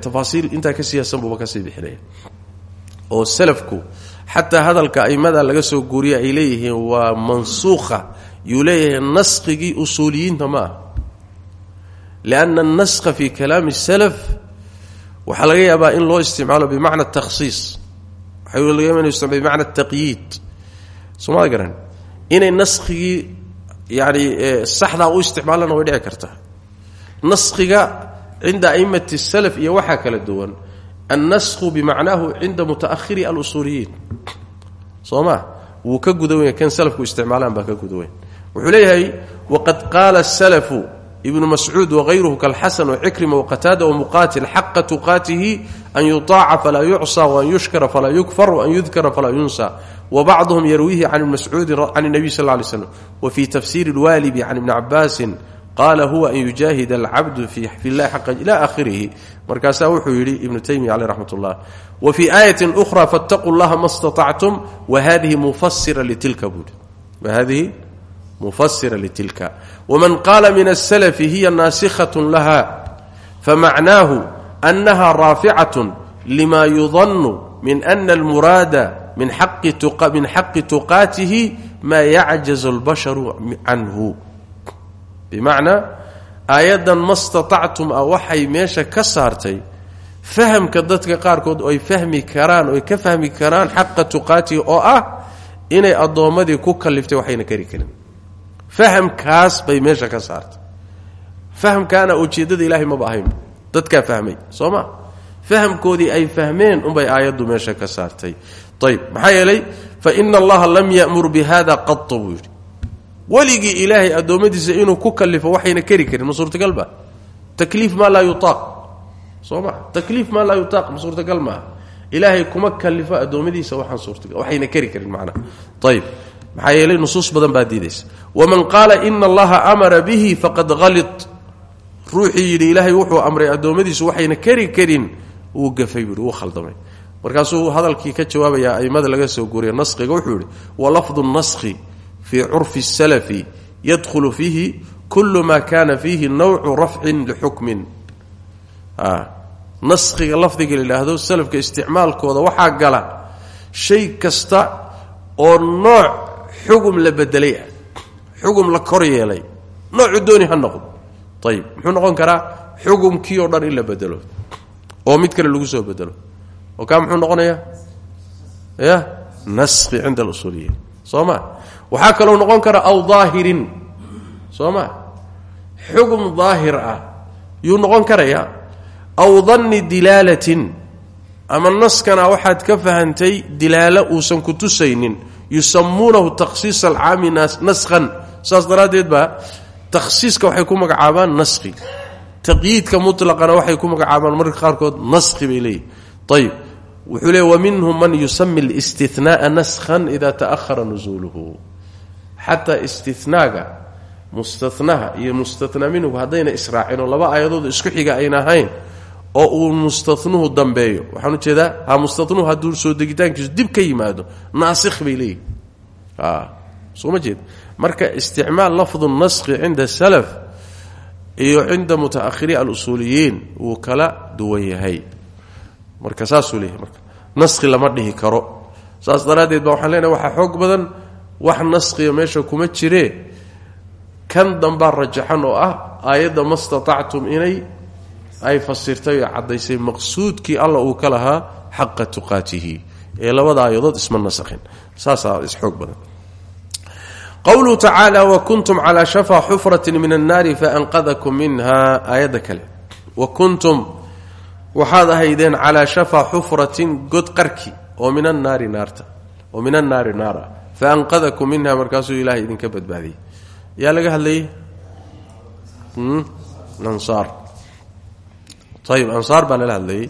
tafaasiil intaa ka siyaasan buuba ka sii bixinaya oo salafku xataa hadalka aimada laga soo guuriya ay leeyihiin waa mansuukha yuu leeyahay naskigii usuuliyiinta ma aha lianna anaskha fi kalaami salaf waxaa laga yaabaa in loo isticmaalo bimacna takhsiis bimacna taqyiid. Soomada garan. Inay naskigii yani saxdaa u isticmaalana way dhici kartaa. Naskhiga cinda aimati salaf iyo waxaa kala duwan annasku bimacnaahu cinda mutaahiri alusuuliyiin. Soo ma? Wuu ka guda wenya kan salafku isticmaalaan baa ka guda weyn. Wuxuu leeyahay waqad qaala salafu ibnu mascuud wagayruhu kalxasan wcikrima waqataada wamuqaatil xaqa tuqaatihi an yutaaca falaa yucsa waan yushkara falaa yukfar waan yudkara falaa yunsa wbacduhum yarwiihi can mascuudi can اnabiy sal lay slm wfii tafsiiri اlwaalibi can ibni cabaasin qaala huwa an yujaahida alcabdu fi llahi xaqa ila akhirihi markaasaa wuxuu yidhi ibnu taymiya caleyh raxmat ullah wa fii aayatin ukhra faاtaquu llaha ma staطactum wahadihi mufasira litilka buui wahadihi mufasira litilka waman qaala min asalafi hiya naasikhatun laha famacnaahu annaha raaficatun lima yudannu min ana almuraada min xaqi tuqaatihi maa yacjazu lbasharu canhu bimacnaa aayaddan ma statactum a waxay meesha ka saartay fahamka dadka qaarkood ay fahmi karaan oy ka fahmi karaan xaqa tuqaatihi oo ah inay addoommadii ku kaliftay waxayna kari karin fahamkaas bay meesha ka saartay. Fahamkaana ujeeddada ilaahay maba ahayn. Dadkaa fahmay soo ma? Fahamkoodii ay fahmeen unbay aayaddu meesha ka saartay. Ayb maxaa yeelay fa ina allaha lam ya'mur bi hada qata buu yidhi. Weligii ilaahay addoommadiisa inuu ku kalifo waxayna kari karin ma suurtagalba takliif maa laa yutaaq. Soo ma? Takliif maa laa yutaaq ma suurtagal maaha ilaahay kuma kalifo addoommadiisa waxaan maxaa yeelay badan baa diidaysa. Waman qaala ina allaha amara bihi faqad halit ruuxii yidhi ilaahay wuxuu amray addoommadiisu waxayna kari karin. Wuu gafay buui wuu khaldamay. Markaasuu hadalkii ka jawaabayaa aimada laga soo guuriya nasqiga wuxuu yidhi walafdu naskhi fii curfi salafi yadkhulu fiihi kullu maa kana fiihi nawcu rafcin lixukmin. Naskhiga lafdiga la yidhaahdo salafka isticmaalkooda waxaa gala shay kasta oo nooc xugum la bedelay ah xugum la kor yeelay noocu dooni ha noqdo ayib muxuu noqon karaa xugumkii oo dhan in la bedelo oo mid kale lagu soo bedelo. Oo kaa muxuu noqonayaa ya naskhi cinda alusuuliyiin. Soo ma? Waxaa kaloo noqon kara aw daahirin. Soo ma? Xugum daahir ah yuu noqon karayaa aw danni dilaalatin. Ama naskana waxaad ka fahantay dilaalo uusan ku yusamuunahu takhsiis alcaami naskhan saas daraaddeed baa takhsiiska waxay ku magacaabaan naskhi taqyiidka mutlaqana waxay ku magacaabaan marka qaarkood naskhi bay leeyihiin ayib wuxuu leey wa minhum man yusami alistinaaa naskhan ida ta'ahara nusuuluhu xataa istinaaga mustanaha iyo mustanaa minhu haddayna israacin oo laba aayadood isku xiga ayna ahayn oo uu mustanuhu dambeeyo. Waxaan u jeedaa ha mustanuhu hadduu soo degitaankiisu dib ka yimaado naasikh bay leeyihiin soma jeed. Marka isticmaal lafdu naskhi cinda salaf iyo cinda mutaahiriin alusuuliyiin wuu kala duwan marka saasuu marka naskhi lama dhihi karo. Saas daraaddeed ba waxaan leenahay waxaa xoog badan wax naskhiga meesha kuma jiree. Kan dambaa rajaxan oo ah aayadda ma inay ay fasirtay oo caddaysay maqsuudkii alla uu ka lahaa xaqa tuqaatihi. Ee labada aayadood isma nasakhin. Saasaa isxoog badan. Qowluhu tacaala wakuntum calaa shafaa xufratin min annaari faanqadakum minha. Aayadda wa kuntum waxaad ahaydeen calaa shafaa xufratin god qarki oo min annaari naarta oo min annaari naara. Faanqadakum minha markaasuu ilahay idinka badbaadiyey. Yaa laga hadlayay? Ansaar ayib ansaar baa lala hadlayay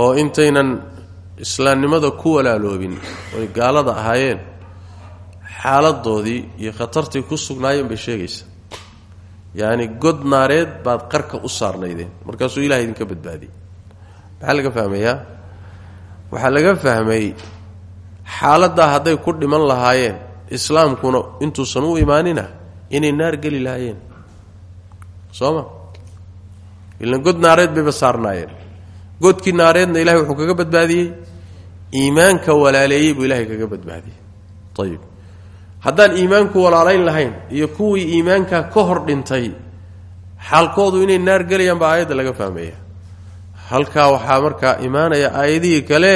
oo intaynan islaamnimada ku walaaloobin oy gaalada ahaayeen xaaladoodii iyo khatartay ku sugnaayeen bay sheegaysaa yacni god naareed baad qarka u saarnaydeen markaasuu ilahay idinka badbaadiyey. Maxaa laga fahmayaa? Waxaa laga fahmay xaaladdaa hadday ku dhiman lahaayeen islaamkuna intuusan u imaanina inay naar geli lahaayeen. Soo ma ilan god naareed bayba saarnaayeen. Godkii naareedna ilahay wuxuu kaga badbaadiyey. Iimaanka walaaleeyey buu ilahay kaga badbaadiyey. Ayib haddaan iimaanku walaalayn lahayn iyo kuwii iimaanka ka hor dhintay xaalkoodu inay naar gelayaan baa aayadda laga fahmaya halkaa waxaa markaa imaanaya aayadihii kale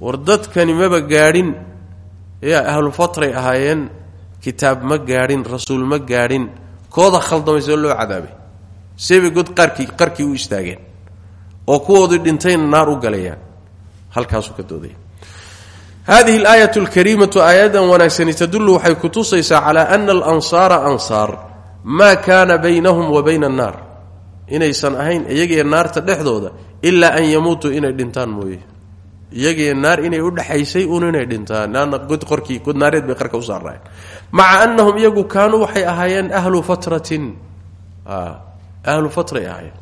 war dadkani maba gaadhin. Yaa ahlu fatray ahaayeen kitaab ma gaadhin rasuul ma gaadhin. Kooda khaldamay see loo cadaabay seebay god qaarkii qarkii u istaageen. Oo kuwoodii dhintayna naar u galayaan halkaasuu ka doodaya. Hadihi alaayat alkariimatu aayadan wanaagsani tadullu waxay ku tusaysaa calaa ana alansaara ansaar maa kaana baynahum wa bayna annaar. Inaysan ahayn iyagiyo naarta dhexdooda ilaa an yamuutuu inay dhintaan mooye. Iyagiyo naar inay u dhexaysay un inay dhintaan. Leanna god qorkii god naareed bay qarka u saarnaayeen maca annahum iyagu kaanuu waxay ahaayeen ahlu fatratin ahlu fatray ahaayeen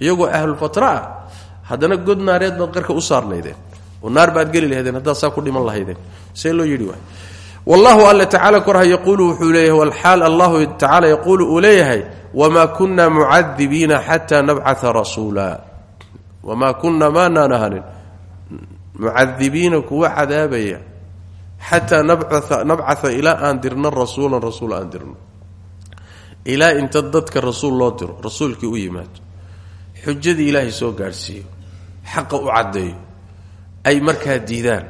iyagoo ahlu fatra ah haddana god naareed baad qarka u saarnaydeen oo naar baad geli lahaydeen haddaad saa ku dhiman lahaydeen see loo yidhi waay wallahu alla tacaala korha yaquulu wuxuu leeyahay walxaal allahu tacaala yaquulu uu leeyahay kunna mucadibiina xataa nabcaa rasuula wamaa kunna maanaan ahanin mucadibiina kuwa cadaabaya xataa nabcaa ilaa aan dirno rasuulan rasuul aan ilaa inta dadka rasuul loo diro rasuulkii u yimaado. Xujadii ilaahay soo gaadhsiiyo xaqa u caddeeyo ay markaa diidaan.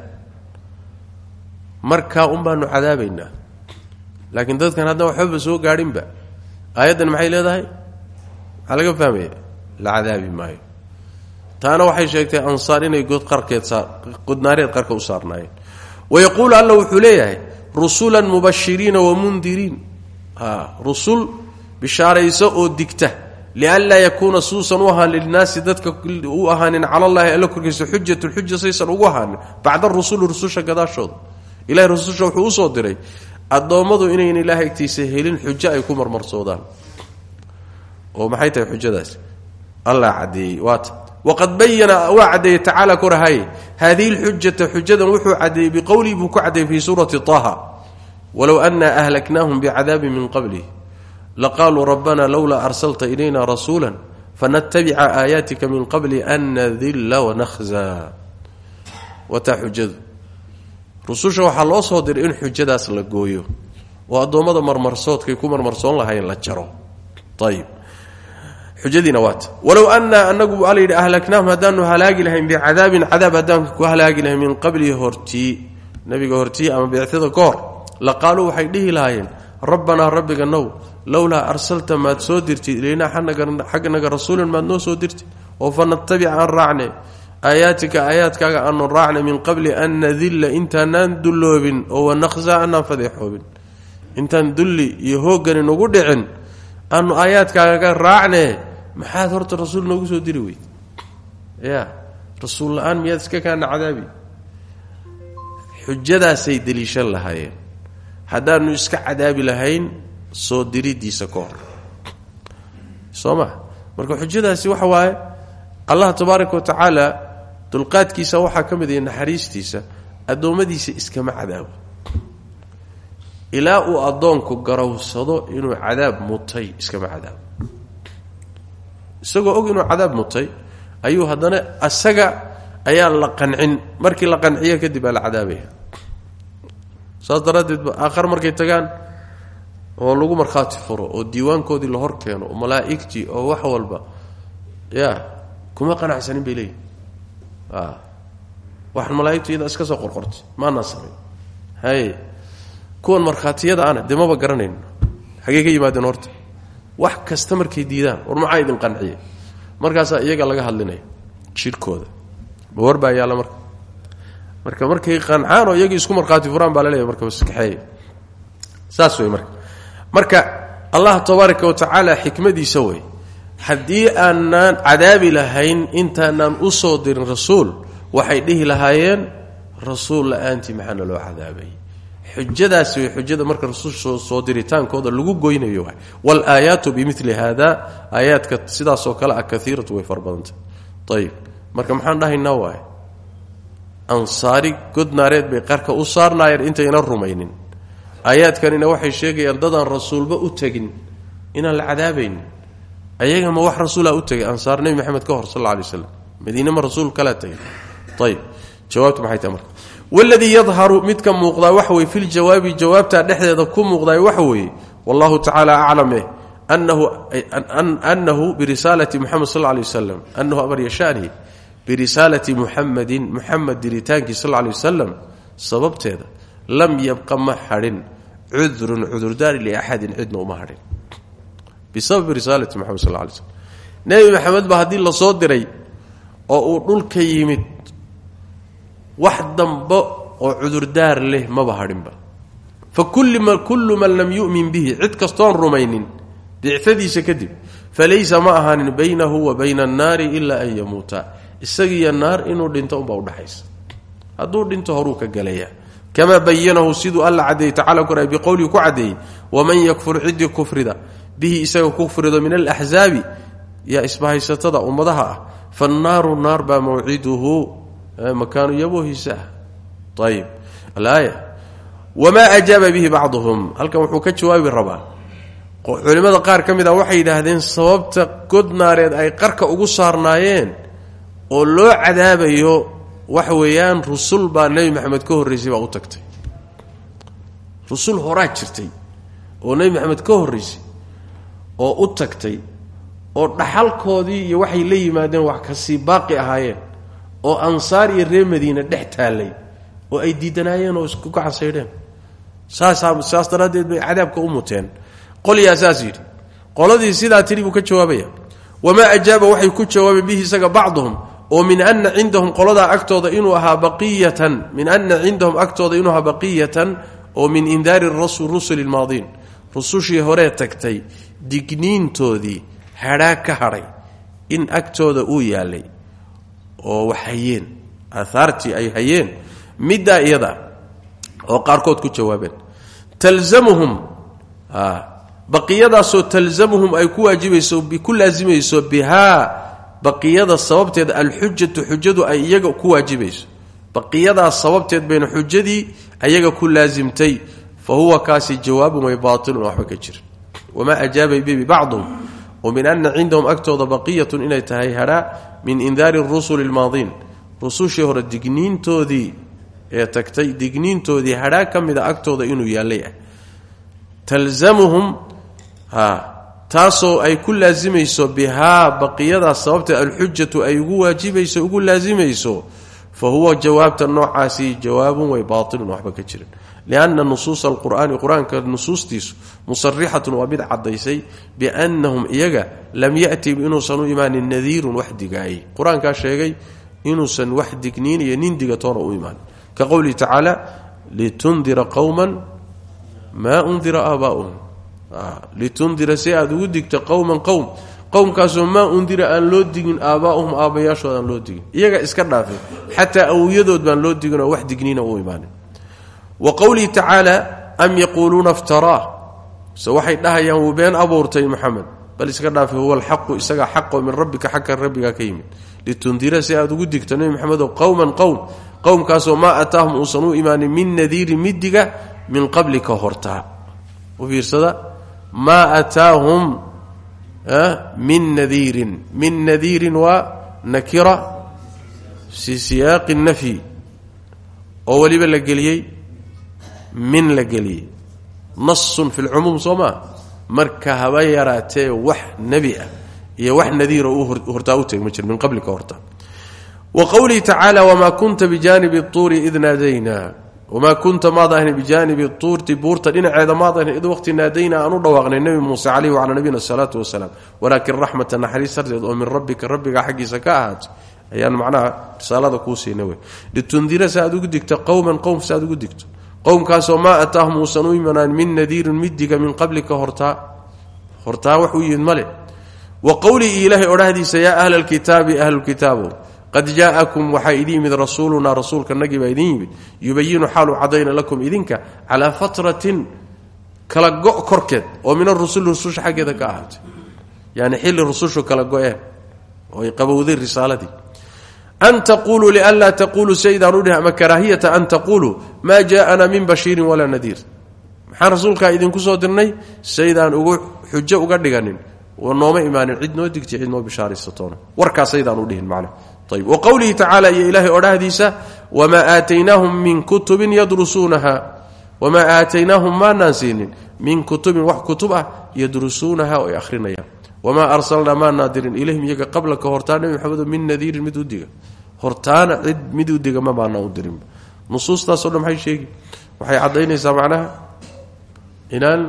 Markaa un baanu cadaabaynaa. Laakiin dadkan haddaan waxbaba soo gaadhinba aayaddan maxay leedahay? Maxaa laga fahmaya la cadaabi maayo. Taana waxay sheegtay ansaar inay god qarkeed godnaareed qarka u saarnaayeen. Wayaquulu alla wuxuu leeyahay rusulan mubashiriina wamundiriin rusul bishaarayso oo digta. Lianlaa yakuuna suusan u ahaan lilnaasi dadka u ahaanin cala llahi alla korkiisa xujatun xuja saysan ugu ahaanin bacda rusuli rususha gadaashooda. Ilahay rususha wuxuu u soo diray addoommadu inayn ilaahay agtiisa helin xujo ay ku marmarsoodaan. Oo maxay tahay xujadaasi allah cadeeyey waata waqad bayana waa caddeeyey tacaala korahaye haadihi lxujata xujadan wuxuu caddeeyey biqowlihi buu ku caddeeyey fii suurati taha walow anaa ahlaknaahum bicadaabin min qablih laqaaluu rabbana lowlaa arsalta ilayna rasuula fanatabica aayaatika min qabli an nadilla wanahza wataa xujadu rususha waxaa loo soo diray in xujadaas la gooyo oo addoommada marmarsoodkay ku marmarsoon lahayn la jaro ayib xujadiina waata walow anaa anagu alla yidhi ahlaknaahum haddaanu halaagi lahayn bicadaabin cadaab haddaan ku halaagi lahayn la qaaluu waxay dhihi lahaayeen rabbanaa rabbiga now lowlaa arsalta maad soo dirtid ilaynaa xagganaga rasuulan maad noo soo dirtid oo fa natabic aan raacne aayaatika aayaadkaaga aanu raacnay min qabli an nadilla intaanaan dulloobin oo wanaqsaa anaan fadeexoobin. Intaan dulli iyo hooggani nagu dhicin aanu aayaadkaaga raacne maxaad horta rasuul noogu soo diri weyd? Ya rasuul la'aan miyaad iska kaana cadaabi xujadaasay deliishan lahaayeen haddaanu iska cadaabi lahayn soo diridiisa ka hor. Soo ma? Marka xujadaasi waxa waaye allah tabaaraka wa tacaala dulqaadkiisa waxaa ka mid ah naxariistiisa addoommadiisa iskama cadaabo ilaa uu addoonku garowsado inuu cadaab mutay iskama cadaabo isagoo og inuu cadaab mutay ayuu haddana asaga ayaa la qancin. Markii la qanciyo kadib baa la cadaabaya saas daraaddeed aakhar markay tagaan oo lagu markhaati furo oo diiwaankoodii la hor keeno oo malaa'igtii oo wax walba ya kuma qanacsanin bay leeyihiin waxaan malaaigtu iyada iska soo qorqortay maanaan samayn haye kuwan markhaatiyada ana dee maba garanayno xagee ka yimaadeen horta. Wax kasta markay diidaan war maxaa idin qanciya markaasaa iyaga laga hadlinaya shirkooda ma war baa yaalla marka marka markay qancaan oo iyagii isku markhaati furaan baa laleeyahy marka baskaxeey saas wey marka. Marka allah tabaaraka wa tacaala xikmadiisa wey haddii aanaan cadaabi lahayn intaanaan u soo dirin rasuul waxay dhihi lahaayeen rasuul la'aantii maxaana loo cadaabay? Xujadaasi way xujada marka rasuul soo diritaankooda lagu goynayo waay. Waalaayaatu bimili haada aayaadka sidaasoo kale ah kaiiratu way fara badantah marka maxaan dhahaynaa waay ansaari godnaareed bay qarka u saarnaayeen intayna rumaynin. Aayaadkanina waxay sheegayaan dadaan rasuulba u tegin inaan la cadaabaynin ayaga ma wax rasuula u tegay? Ansaar nebi maxamed ka hor sal alla alay madiine ma rasuul kalaa tegay ayib jawaabtu maxay tahay marka? Waladii yadharu midka muuqdaa waxa weye filjawaabi jawaabtaa dhexdeeda ku muuqdaay waxa weeye wallahu tacaala aclam eh anahu birisaalati muxamed sal lay waslam anahu amar yashani birisaalati muxamedin muxamed diritaankii sal lay wasalam sababteeda lam yabqa ma hadhin cudrun cudurdaari liaxadin cidna uma hadhin bisababi risaalati moxamed sal lay slm nebi maxamed ba haddii la soo diray oo uu dhulka yimid wax dambe oo cudurdaar leh maba hadhinba fa kullu man lam yu'min bihi cid kastoon rumaynin bicadiisa kadib falaysa ma ahaanin baynahu wa bayna annaari ilaa an yamuuta isagiiyo naar inuu dhinto unbaa udhaxaysa hadduu dhinto horuu ka gelayaa kamaa bayanahu siduu alla cadeeyey tacala koray biqowlihi ku cadeeyey waman yakfur cidii kufrida. Bihi isaga kufrido min alaxzaabi yaa isbahaysatada ummadaha ah. Fannaaru naar baa mawciduhu makaanu yaboohiisa ah. Ayib alaaya. Wamaa ajaaba bihi bacduhum. Halkan wuxuu ka jawaabi rabaa. Culimmada qaar ka mid a waxay yidhaahdeen sababta godnaareed ay qarka ugu saarnaayeen oo loo cadaabayo waxa weeyaan rusul baa nebi maxamed ka horraysay baa u tagtay. Rusul horaa jirtay oo nebi maxamed ka horraysay oo u tagtay oo dhaxalkoodii iyo waxay la yimaadeen wax ka sii baaqi ahaayeen oo ansaar iyo reer madiine dhex taallay oo ay diidanaayeen oo isku gacansaydheen saasaa saas daraaddeed bay cadaabka u muteen. Qolyaa saas yidhi. Qoladii sidaa tidhi buu ka jawaabaya. Wamaa ajaaba waxay ku jawaabeen bihi isaga bacduhum oo min ana cindahum qoladaa agtooda inuu ahaa baqiyatan min ana cindahum agtooda inuu ahaa baqiyatan oo min indaari rusuli lmaadiin rusushii horee tagtay digniintoodii hadhaa ka hadhay in agtooda uu yaalay. Oo wax hayeen aahaartii ay hayeen middaa iyada oo qaarkood ku jawaabeen. Talzamuhum baqiyadaasoo talzamuhum ay ku waajibayso ku laasimayso bihaa baqiyada sababteed alxujatu xujadu ay iyaga ku waajibayso. Baqiyadaas sababteed bayna xujadii ayaga ku laasimtay fa huwa kaasi jawaabun way baatilun waxba ka jira wamaa ajaabay bihi bacduhum oo min ana cindahum agtooda baqiyatun inay tahay hadhaa min indaari rusuli lmaadiin rusushii hore digniintoodii ee tagtay digniintoodii hadhaa ka mida agtooda inuu yaallay ah. Talzamuhum taasoo ay ku laasimayso bihaa baqiyadaas sababteed alxujatu ay ugu waajibayso ugu laasimayso fa huwa jawaabta noocaasi jawaabun way baatilun waxba ka jiran lianna nusuusa alqur'aani qur'aanka nusuustiisu musarixatun waa mid caddaysay biannahum iyaga lam ya'ti inuusan u imaanin nadiirun wax digaayay. Qur'aankaa sheegay inuusan wax digniin nin digatoona u imaanin ka qowlihi tacaala litundira qowman maa undira aabaa'uhum litundira si aad ugu digto qowman qowm qowmkaasoo maa undira aan loo digin aabaa'uhum aabbayaashood aan loo digin. Iyaga iska dhaafay xataa awliyadood baan loo digin oo wax digniina u imaanin. Wa qowlihi tacaala am yaquuluuna iftaraa. Se dhahayaan wuu been abuurtay moxamed bal iska dhaafay huwa alxaqu isagaa xaqo min rabbika xagka rabbigaa ka litundira si aad ugu digto nebi maxamedow qowman qowm qowmkaasoo maa ataahum uusan u min nadiirin midiga min qablika hortaa u fiirsada maa ataahum min nadiirin. Min nadiirin waa nakira fi siyaaqi nafyi oo weliba la geliyey min la geliyey. Nasun fi lcumuum soo maa marka haba yaraatee wax nebi ah iyo wax nadiira hortaa u teg ma jir min qablika hortaa wa qowlihi tacaala wamaa kunta bijaanibi tuuri id naadaynaa wamaa kunta maad ahni bijaanibi tuurti buurta dhinaceeda maad ahni id waqti naadaynaa aan u dhawaaqnay nebi muuse caleyhi wacalaa nabiyina asalaatu wasalaam walaakin raxmata naxariis darteed oo min rabbika rabbiga xaggiisa ka ahaatay ayaan macnaha risaalada kuu siina wey litundira si aad ugu digto qowman qowm si aad ugu digto qowmkaasoo maa ataahum uusan u imanaan min nadiirin midiga min qablika hortaa hortaa yaa ahla alkitaabi qad jaa'akum waxaa idin yimid rasuulunaa rasuulka nagii idin yimid yubayinu xaalu cadayna lakum idinka calaa fatratin kala go' korkeed oo min arusuli rususha xaggeeda ka ahaatay. Yani xilli rusushu kala go-een oo ay qabowday risaaladii. An taquluu lianlaa taquluu saydaan udhih ama karaahiyata an taquluu maa jaa'ana min bashiirin walaa nadiir. Maxaan rasuulkaa idinku soo dirnay? Saydaan ugu xujo uga dhiganin oo nooma imaanin cid noo digti cid noo bishaaraysatoona warkaasaydaan udhihin macna ayb wa qowlihi tacaala iyo ilaahay odhahdiisa wamaa aataynaahum min kutubin yadrusuunaha. Wamaa aataynaahum maanaan siinin min kutubin wax kutub ah yadrusuunaha oo ay ahrinayaan wamaa arsalnaa maanaa dirin ilayhim iyaga qabla ka hortaa nebi maxamedo min nadiirin mid u diga. Hortaana cid mid u diga ma baanaa u dirin. Nusuustaaso dhan maxay sheegi waxay caddaynaysaa macnaha inaan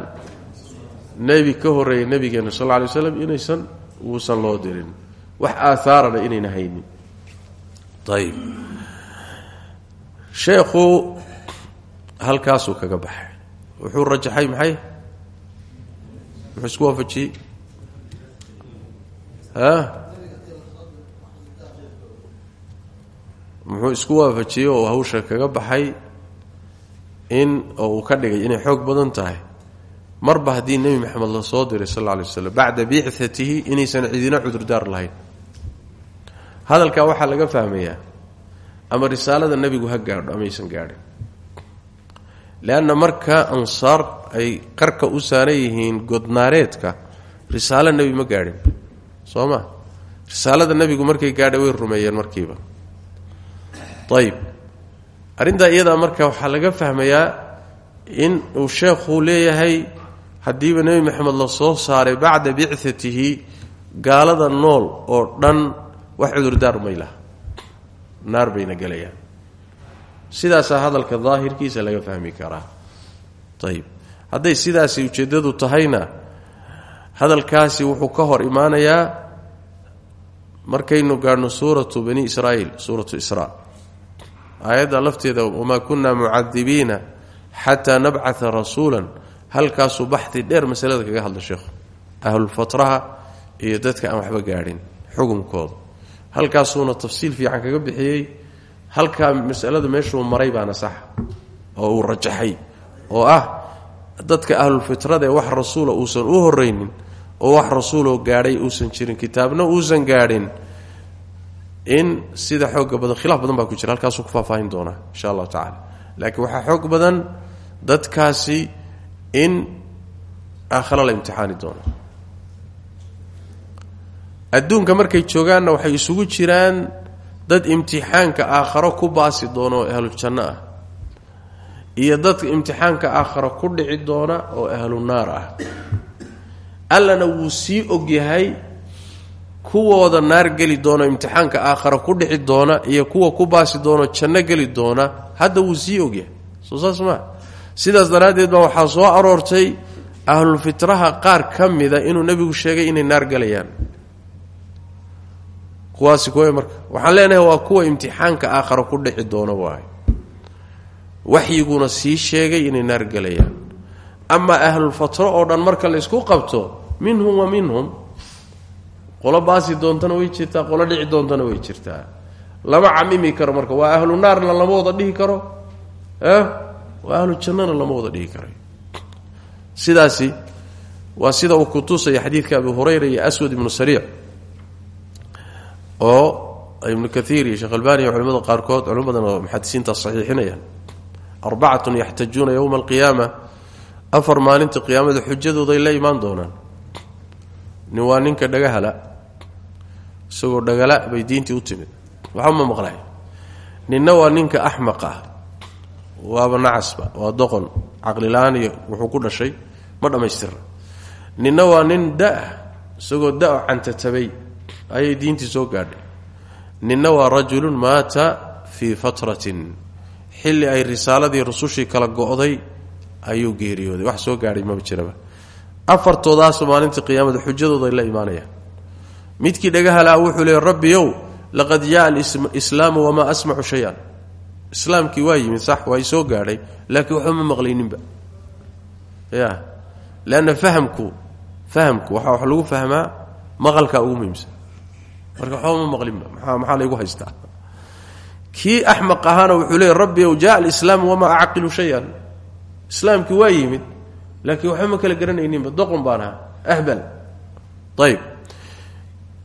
nebi ka horreeya nebigeena sal loo dirin. Wax haynin ayb sheekhu halkaasuu kaga baxay wuxuu rajaxay maxay muxuu isku waafajiyey muxuu isku waafajiyey oo hawsha kaga baxay in oo uu ka dhigay inay xoog badan tahay marba haddii nebi maxamed la soo diray sal lla alay waslam bacda bicatihi inaysan cidina cudurdaar lahayn hadalkaa waxaa laga fahmayaa ama risaalada nebigu ha gaadho amaysan gaadhin. Leanna marka ansaar ay qarka u saaran godnaareedka risaalo nebi ma gaadhin. Soo ma? Risaalada nebigu markay gaadha way rumeeyeen markiiba. Ayib arrintaa iyadaa marka waxaa laga fahmayaa in uu sheekhu leeyahay haddiiba nebi maxamed la soo saaray bacda bicatihi gaalada nool oo dhan wax cudurdaar may laha. Naar bayna gelayaan sidaasaa hadalka daahirkiisa laga fahmi karaa. Ayib hadday sidaasi ujeeddadu tahayna hadalkaasi wuxuu ka hor imaanayaa markaynu gaadhno suuratu bani israa'iil suuratu israa. Aayadda lafteeda wamaa kunna mucadibiina xataa nabcata rasuulan. Halkaasuu baxdi dheer masalada kaga hadla sheekhu ahlulfatraha iyo dadka aan waxba gaadhin xukunkooda halkaasuuna tafsiil fiican kaga bixiyey halkaa masalada meeshuu maray baana sax oo uu rajaxay oo ah dadka ahlulfitrada ee wax rasuula uusan u horraynin oo wax rasuuloo gaadhay uusan jirin kitaabna uusan gaadhin in sida xooga badan khilaaf badan baa ku jira halkaasuu ku faahfaahin doonaa insha allahu tacala laakiin waxaa xoog badan dadkaasi in aakhare la imtixaani doono adduunka markay joogaanna waxay isugu jiraan dad imtixaanka aakharo ku baasi doona oo ahlujanno ah iyo dadka imtixaanka aakharo ku dhici doona oo ahlu naar ah. Allana wuu sii ogyahay kuwooda naar geli doona imtixaanka aakhara ku dhici doona iyo kuwa ku baasi doono janno geli doona. Hadda wuu sii ogyahay soo saas maa sidaas daraaddeed baa waxaa soo aroortay ahlulfitraha qaar ka mida inuu nebigu sheegay inay naar galayaan kuwaasi kuwa marka waxaan leenahay waa kuwa imtixaanka aakhara ku dhici doona waay waxyiguna sii sheegay inay naar galayaan. Ama ahlulfatro oo dhan marka la isku qabto minhum wa minhum qolo baasi doontana way jirtaa qolo dhici doontana way jirtaa. Lama camimi karo marka waa ahlu naarna lama wada dhihi karo waa ahlu jannana lama wada dhihi sidaasi waa sida uu ku tusaya xadiidka abi hurayra iyo aswad ibnu sariic oo ibnu kaiir iyo sheekh albani iyo culimada qaarkood culimo badan oo muxadisiinta saxiixinayaan. Arbacatun yaxtajuuna yowma alqiyaama. Afar maalinta qiyaamada xujadooday la imaan doonaan. Nin waa ninka dhagahala. Isagoo dhagala bay diintii u timid. Waxba ma maqlay ninna waa ninka axmaq ah. Waaba nacasba waa doqon caqlila-aan iyo wuxuu ku dhashay. Ma dhammaystirna. Ninna waa nin da'ah isagoo da'o cantatabay ayay diintii soo gaadhay. Ninna waa rajulun maata fii fatratin. Xilli ay risaaladii rusushii kala go'day ayuu geeriyooday. Wax soo gaadhay maba jiraba afartoodaasu maalinta qiyaamada xujadooda la imaanayaan midkii dhagahalaa wuxuu leey rabbiyow laqad jaa alislaamu wamaa asmacu shay-an. Islaamkii waa yimid sax waa soo gaadhay laakiin waxba ma maqlayninba. Ya leanna fahamku fahamku waxaa wax lagu fahmaa maqalkaa ugu muhiimsan marka waxba ma maqlinba maxaa laygu haystaa? Kii axmaq wuxuu leey rabbiyow jaa alislaamu wamaa acqilu shay-an. Islaamkii waa yimid laakiin waxba ma kala garanayninba doqon baan ahbal. Ayb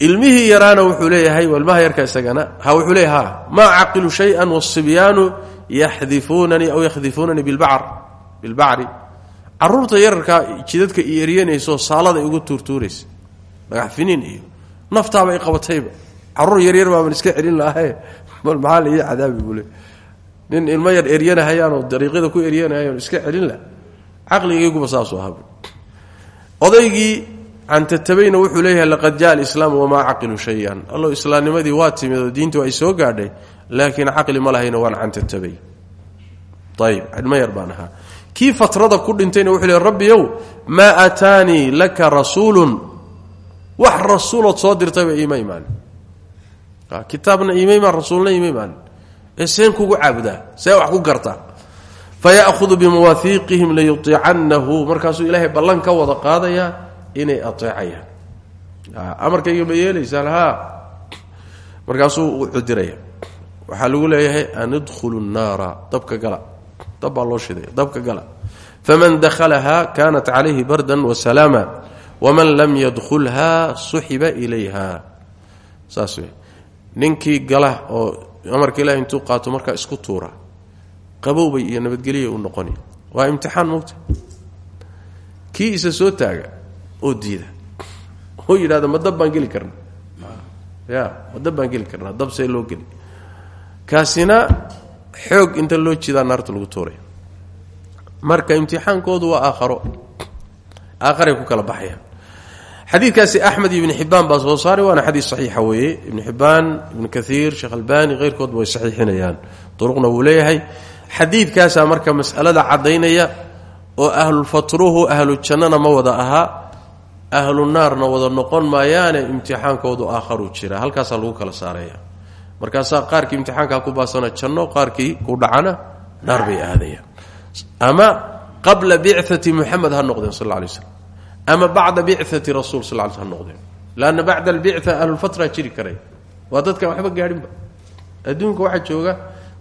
ilmihii yaraana wuxuu leeyahay ilmaha yarka isagana ha wuxuu leeyahay ha maa caqilu shay-an wasibyaanu yaxdifuunanii aw yakhdifuunanii bilbacr. Bilbacri. Caruurta yararkaa jidadka i eryanayso saalada ugu tuurtuuraysa. Dhagaxfiniin iyo naftaaba i qabatayba. Caruur yaryar baaban iska celin lahaye. Bal maxaa la ii cadaabi buu le. Nin ilmo yar eryanahayaanoo dariiqyada ku eryanahayaanoo iska celin lah caqligayguba saasuu ahaa odaygii cantatabayna wuxuu leeyahay laqad jaa alislaamu wamaa caqilu shay-an. Allo islaamnimadii waa timid oo diintu ay soo gaadhay laakiin caqli ma lahayno waan cantatabay ayib ilmo yar baan ahaa. Kii fatrada ku dhintayna wuxuu leey rabbiyow maa aataanii laka rasuulun wax rasuulood soo dirtayba iima imaan. Kitaabna iima imaan rasuulna iima imaan. Ee seen kugu caabudaa see wax ku gartaa fayahudu bimuwaahiiqihim layuiicannahu markaasuu ilaahay ballan ka wada qaadayaa inay aeecayaan amarkayga ma yeelaysaan ha markaasuu u cudiraya waxaa lagu leeyahay an idkhulu nnaara. Dabka gala. Dab baa loo shidaya dabka gala. Faman dakhalaha kanat calayhi bardan wasalaama waman lam yadkhulha suxiba ilayha saas wey ninkii gala oo amarka ilahay intuu qaato markaa isku tuura qabowbay iyo nabadgelya u noqoni waa imtixaan mogta kii isa soo taaga oo diida oo yidhahda ma dab baan geli karna ya ma dab baan geli karnaa dab see loo geli kaasina xoog inta loo jidaa naarta lagu tuuraya marka imtixaankoodu waa aakharo aakharay ku kala baxayaan xadiidkaasi axmed iyo ibni xibbaan baa soo saaray waana xadiis saxiixa weeye. Ibnu xibbaan ibnu kaiir sheekh albani keyrkoodba way saxiixinayaan. Duruqna wuu leeyahay. Xadiidkaasaa marka masalada caddaynaya oo ahlulfatruhu ahlu jannana ma wada ahaa ahlu naarna wada noqon maayaane imtixaankoodu aakharuu jira. Halkaasaa lagu kala saaraya. Markaasaa qaarkii imtixaankaa ku baasana janno qaarkii ku dhacana naar bay aadayaan. Ama qabla bicati muxamed ha noqdeen sal lla lay slam ama bacda bicati rasuul sal ly sl noqdeen. Lanna bacda albica ahlulfatra jiri karay. Waa dadkaan waxba gaadhinba. Adduunka waxaa jooga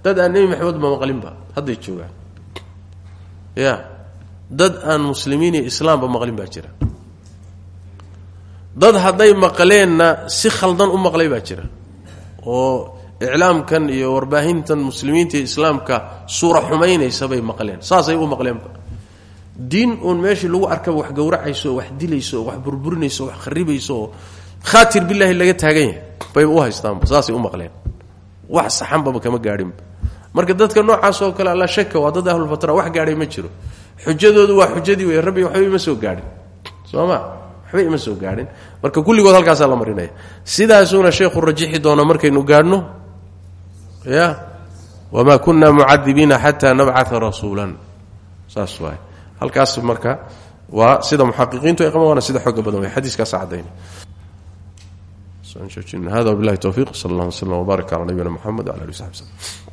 dad aan nebi maxamed ba maqlinba hadday joogaan. Ya dad aan muslimiin iyo islaamba maqlin baa jira. Dad hadday maqleenna si khaldan u maqlay baa jira. Oo iclaamkan iyo warbaahintan muslimiinta iyo islaamka suura xumaynaysa bay maqleen. Saasay u maqleenba diin uun meeshii lagu arkaba wax gowracayso wax dilayso wax burburinayso wax kharibayso khaatir bilaahi laga taagan yahay. Bay u haystaanba saasay u maqleen. Wax saxanbaba kama gaadhinba marka dadka noocaas oo kale alla shaka waa dad ahlulfatra wax gaadhay ma jiro. Xujadoodu waa xujadii wey rabbi waxba ima soo gaadhin. Soo ma? Soo gaadhin. Marka kulligood halkaasaa la marinaya. Sidaasuuna sheekhu rajixi doona markaynu gaadhno ya? Wamaa kunna mucadibiina xataa nabcaa rasuulan. Saas waay halkaas marka waa sida muxaqiqiintu ay qaban waana sida xooga badan wey xadiiskaasa cadayna hada wabilahi towfiiq sal allah wslm wbaarak cala nabiyina mxamed wala ali w saxbi slm